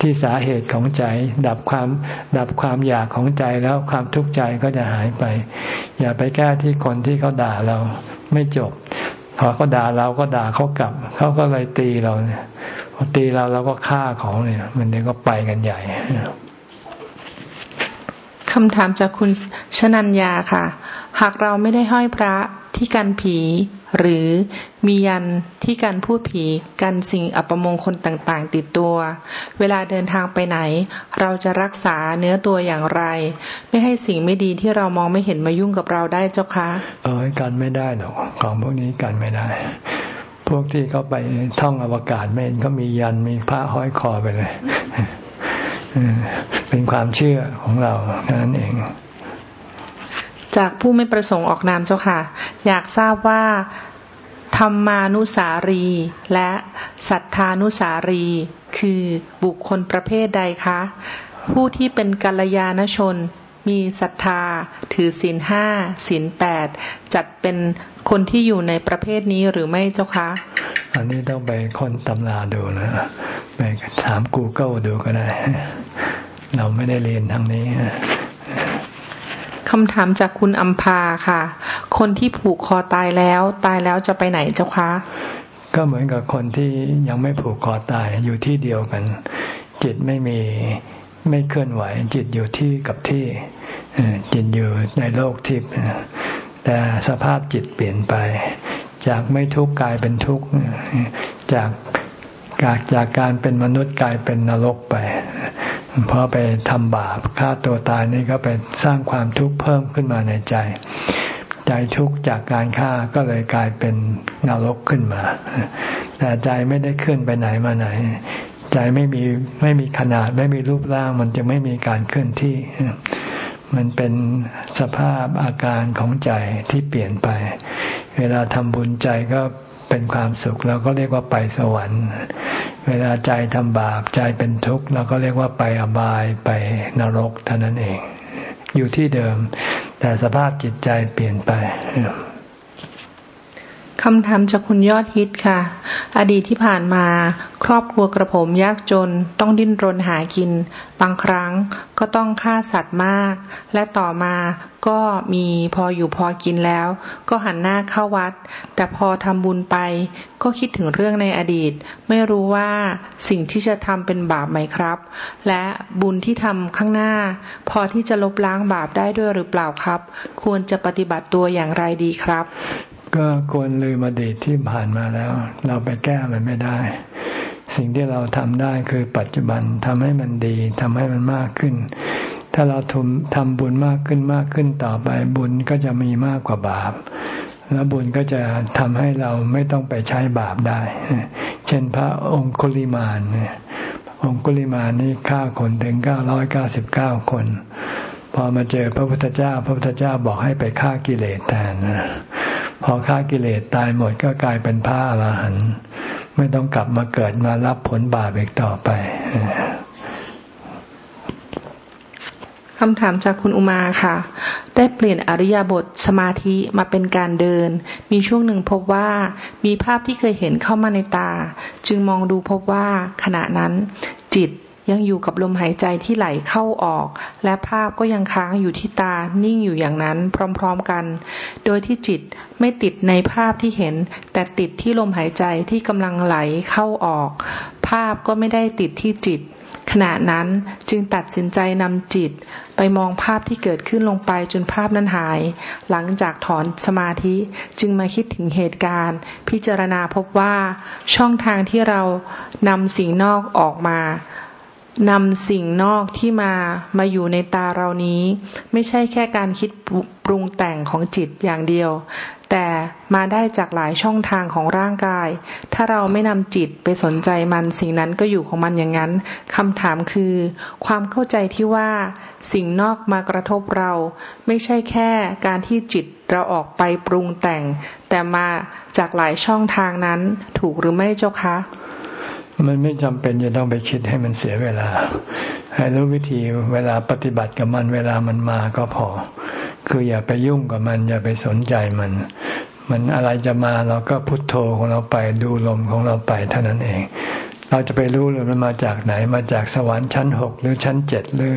ที่สาเหตุของใจ ดับความดับความอยากของใจแล้วความทุกข์ใจก็จะหายไป อย่าไปแก้ที่คนที่เขาด่าเราไม่จบ พอเขาด่าเราก็ด่าเขากลับ เขาก็เลยตีเราเนี่ยพอตีเราเราก็ฆ่าของเนี่ย มันเดี๋ยวก็ไปกันใหญ่คำถามจากคุณชนัญญาค่ะ หากเราไม่ได้ห้อยพระที่กันผี หรือมียันที่กันพูดผีกันสิ่งอัปมงคลต่างๆ ติดตัว เวลาเดินทางไปไหน เราจะรักษาเนื้อตัวอย่างไร ไม่ให้สิ่งไม่ดีที่เรามองไม่เห็นมายุ่งกับเราได้เจ้าคะเออกันไม่ได้หรอกของพวกนี้กันไม่ได้ พวกที่เขาไปท่องอวกาศไม่เห็นก็มียันมีพระห้อยคอไปเลยเป็นความเชื่อของเราแค่นั้นเอง จากผู้ไม่ประสงค์ออกนามเจ้าค่ะ อยากทราบว่าธรรมานุสารี และสัทธานุสารี คือบุคคลประเภทใดคะ ผู้ที่เป็นกัลยาณชน มีศรัทธา ถือศีลห้าศีลแปดจัดเป็นคนที่อยู่ในประเภทนี้หรือไม่เจ้าคะ อันนี้ต้องไปค้นตำราดูนะไปถาม Google ดูก็ได้ เราไม่ได้เรียนทางนี้ คำถามจากคุณอัมพาค่ะ คนที่ผูกคอตายแล้ว ตายแล้วจะไปไหนเจ้าคะ ก็เหมือนกับคนที่ยังไม่ผูกคอตายอยู่ที่เดียวกัน จิตไม่มีไม่เคลื่อนไหว จิตอยู่ที่กับที่จิตอยู่ในโลกทิพย์แต่สภาพจิตเปลี่ยนไป จากไม่ทุกข์กลายเป็นทุกข์จากจากจากการเป็นมนุษย์กลายเป็นนรกไป เพราะไปทำบาปฆ่าตัวตายนี่ก็ไปสร้างความทุกข์เพิ่มขึ้นมาในใจ ใจทุกข์จากการฆ่าก็เลยกลายเป็นนรกขึ้นมา แต่ใจไม่ได้ขึ้นไปไหนมาไหน ใจไม่มีไม่มีขนาดไม่มีรูปร่างมันจะไม่มีการเคลื่อนที่มันเป็นสภาพอาการของใจที่เปลี่ยนไป เวลาทำบุญใจก็ เป็นความสุข เราก็เรียกว่าไปสวรรค์ เวลาใจทำบาปใจเป็นทุกข์เราก็เรียกว่าไปอบายไปนรกเท่านั้นเอง อยู่ที่เดิม แต่สภาพจิตใจเปลี่ยนไป คำถามจากคุณยอดฮิตค่ะ อดีตที่ผ่านมา ครอบครัวกระผมยากจนต้องดิ้นรนหากิน บางครั้งก็ต้องฆ่าสัตว์มาก และต่อมาก็มีพออยู่พอกินแล้ว ก็หันหน้าเข้าวัด แต่พอทำบุญไป ก็คิดถึงเรื่องในอดีต ไม่รู้ว่าสิ่งที่จะทำเป็นบาปไหมครับ และบุญที่ทำข้างหน้า พอที่จะลบล้างบาปได้ด้วยหรือเปล่าครับ ควรจะปฏิบัติตัวอย่างไรดีครับ ก็ควรลืมอดีตที่ผ่านมาแล้ว เราไปแก้มันไม่ได้ สิ่งที่เราทำได้คือปัจจุบันทำให้มันดีทำให้มันมากขึ้น ถ้าเราทำทำบุญมากขึ้นมากขึ้นต่อไปบุญก็จะมีมากกว่าบาป แล้วบุญก็จะทำให้เราไม่ต้องไปใช้บาปได้ เช่นพระองคุลิมานองคุลิมานนี่ฆ่าคนถึงเก้าร้อยเก้าสิบเก้าคน พอมาเจอพระพุทธเจ้า พระพุทธเจ้าบอกให้ไปฆ่ากิเลสแทน พอฆ่ากิเลสตายหมดก็กลายเป็นพระอรหันต์ไม่ต้องกลับมาเกิดมารับผลบาปอีกต่อไปคำถามจากคุณอุมาค่ะ ได้เปลี่ยนอริยบทสมาธิมาเป็นการเดิน มีช่วงหนึ่งพบว่ามีภาพที่เคยเห็นเข้ามาในตา จึงมองดูพบว่าขณะนั้นจิต ยังอยู่กับลมหายใจที่ไหลเข้าออก และภาพก็ยังค้างอยู่ที่ตานิ่งอยู่อย่างนั้นพร้อมๆกัน โดยที่จิตไม่ติดในภาพที่เห็น แต่ติดที่ลมหายใจที่กำลังไหลเข้าออก ภาพก็ไม่ได้ติดที่จิต ขณะนั้นจึงตัดสินใจนำจิต ไปมองภาพที่เกิดขึ้นลงไปจนภาพนั้นหาย หลังจากถอนสมาธิจึงมาคิดถึงเหตุการณ์ พิจารณาพบว่าช่องทางที่เรานำสิ่งนอกออกมา นำสิ่งนอกที่มามาอยู่ในตาเรานี้ ไม่ใช่แค่การคิดปรุงแต่งของจิตอย่างเดียว แต่มาได้จากหลายช่องทางของร่างกาย ถ้าเราไม่นำจิตไปสนใจมันสิ่งนั้นก็อยู่ของมันอย่างนั้นคำถามคือ ความเข้าใจที่ว่าสิ่งนอกมากระทบเรา ไม่ใช่แค่การที่จิตเราออกไปปรุงแต่ง แต่มาจากหลายช่องทางนั้นถูกหรือไม่เจ้าคะ มันไม่จำเป็นจะต้องไปคิดให้มันเสียเวลา ให้รู้วิธีเวลาปฏิบัติกับมันเวลามันมาก็พอ คืออย่าไปยุ่งกับมัน อย่าไปสนใจมัน มันอะไรจะมาเราก็พุโทโธของเราไปดูลมของเราไปเท่านั้นเอง เราจะไปรู้เลยมันมาจากไหน มาจากสวรรค์ชั้นหกหรือชั้นเจ็ดหรือ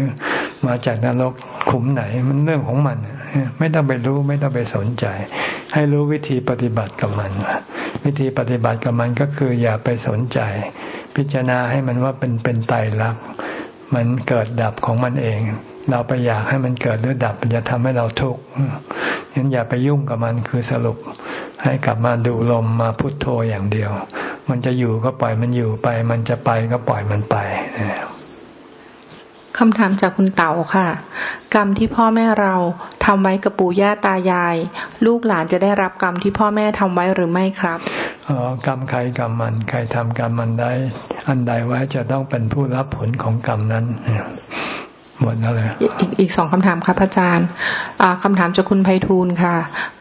มาจากนรกขุมไหนมันเรื่องของมัน ไม่ต้องไปรู้ไม่ต้องไปสนใจ ให้รู้วิธีปฏิบัติกับมัน วิธีปฏิบัติกับมันก็คืออย่าไปสนใจ พิจารณาให้มันว่าเป็นเป็นไตรลักษณ์มันเกิดดับของมันเอง เราไปอยากให้มันเกิดหรือดับมันจะทำให้เราทุกข์งั้นอย่าไปยุ่งกับมันคือสรุปให้กลับมาดูลมมาพุโทโธอย่างเดียว มันจะอยู่ก็ปล่อยมันอยู่ไป มันจะไปก็ปล่อยมันไปคำถามจากคุณเต๋าค่ะ กรรมที่พ่อแม่เราทำไว้กับปู่ย่าตายาย ลูกหลานจะได้รับกรรมที่พ่อแม่ทำไว้หรือไม่ครับ กรรมใครกรรมมัน ใครทำกรรมมันได้ อันใดไว้จะต้องเป็นผู้รับผลของกรรมนั้นหมดแล้วเลยอีกอีกสองคำถามครับอาจารย์คำถามจากคุณไพฑูรย์ค่ะ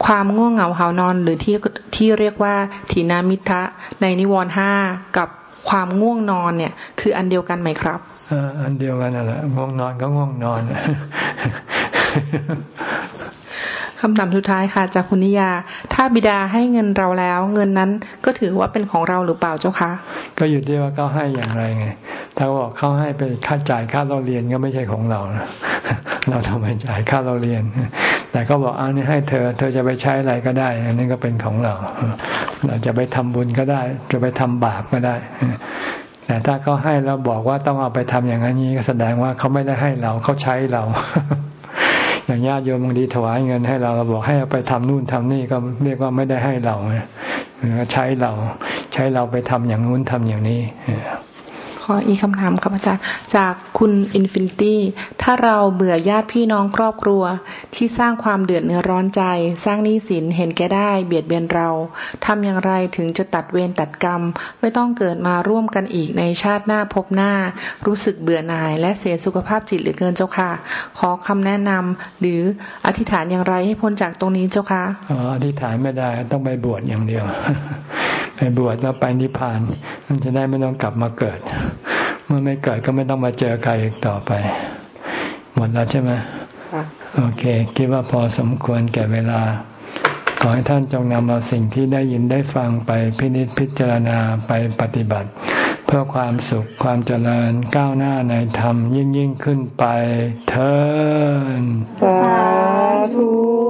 ความง่วงเหงาหานอนหรือที่ที่เรียกว่าถีนามิทะในนิวรณ์ห้ากับความง่วงนอนเนี่ย คืออันเดียวกันไหมครับอันเดียวกันนั่นแหละง่วงนอนก็ง่วงนอน คำถามสุดท้ายค่ะ จากคุณนิยา ถ้าบิดาให้เงินเราแล้ว เงินนั้นก็ถือว่าเป็นของเราหรือเปล่าเจ้าคะ ก็อยู่ที่ว่าเขาให้อย่างไรไง ถ้าบอกเขาให้ไปค่าจ่ายค่าเราเรียนก็ไม่ใช่ของเรา เราทำให้จ่ายค่าเราเรียน แต่ก็บอกเอานี่ให้เธอ เธอจะไปใช้อะไรก็ได้ อันนี้ก็เป็นของเรา เราจะไปทำบุญก็ได้ จะไปทำบาปก็ได้แต่ถ้าเขาให้แล้วบอกว่าต้องเอาไปทำอย่างนี้ก็แสดงว่าเขาไม่ได้ให้เราเขาใช้เรา อย่างญาติโยมบางทีถวายเงินให้เราเราบอกให้เอาไปทำนู่นทำนี่ก็เรียกว่าไม่ได้ให้เราใช้เรา ใช้เราไปทำอย่างนู้นทำอย่างนี้ ขออีกคำถามครับอาจารย์จากคุณ Infinity ถ้าเราเบื่อญาติพี่น้องครอบครัว ที่สร้างความเดือดเนื้อร้อนใจ สร้างหนี้สินเห็นแก่ได้ เบียดเบียนเราทำอย่างไรถึงจะตัดเวรตัดกรรม ไม่ต้องเกิดมาร่วมกันอีกในชาติหน้าพบหน้า รู้สึกเบื่อหน่าย และเสียสุขภาพจิตเหลือเกินเจ้าค่ะ ขอคำแนะนำหรืออธิษฐานอย่างไรให้พ้นจากตรงนี้เจ้าค่ะอ๋ออธิษฐานไม่ได้ต้องไปบวชอย่างเดียว ไปบวชแล้วไปนิพพานมันจะได้ไม่ต้องกลับมาเกิด เมื่อไม่เกิดก็ไม่ต้องมาเจอใครอีกต่อไป หมดแล้วใช่ไหมโอเค คิดว่าพอสมควรแก่เวลา ขอให้ท่านจงนำเอาสิ่งที่ได้ยินได้ฟังไปพินิจพิจารณาไปปฏิบัติ เพื่อความสุขความเจริญก้าวหน้าในธรรมยิ่งยิ่งขึ้นไปเถิดสาธุ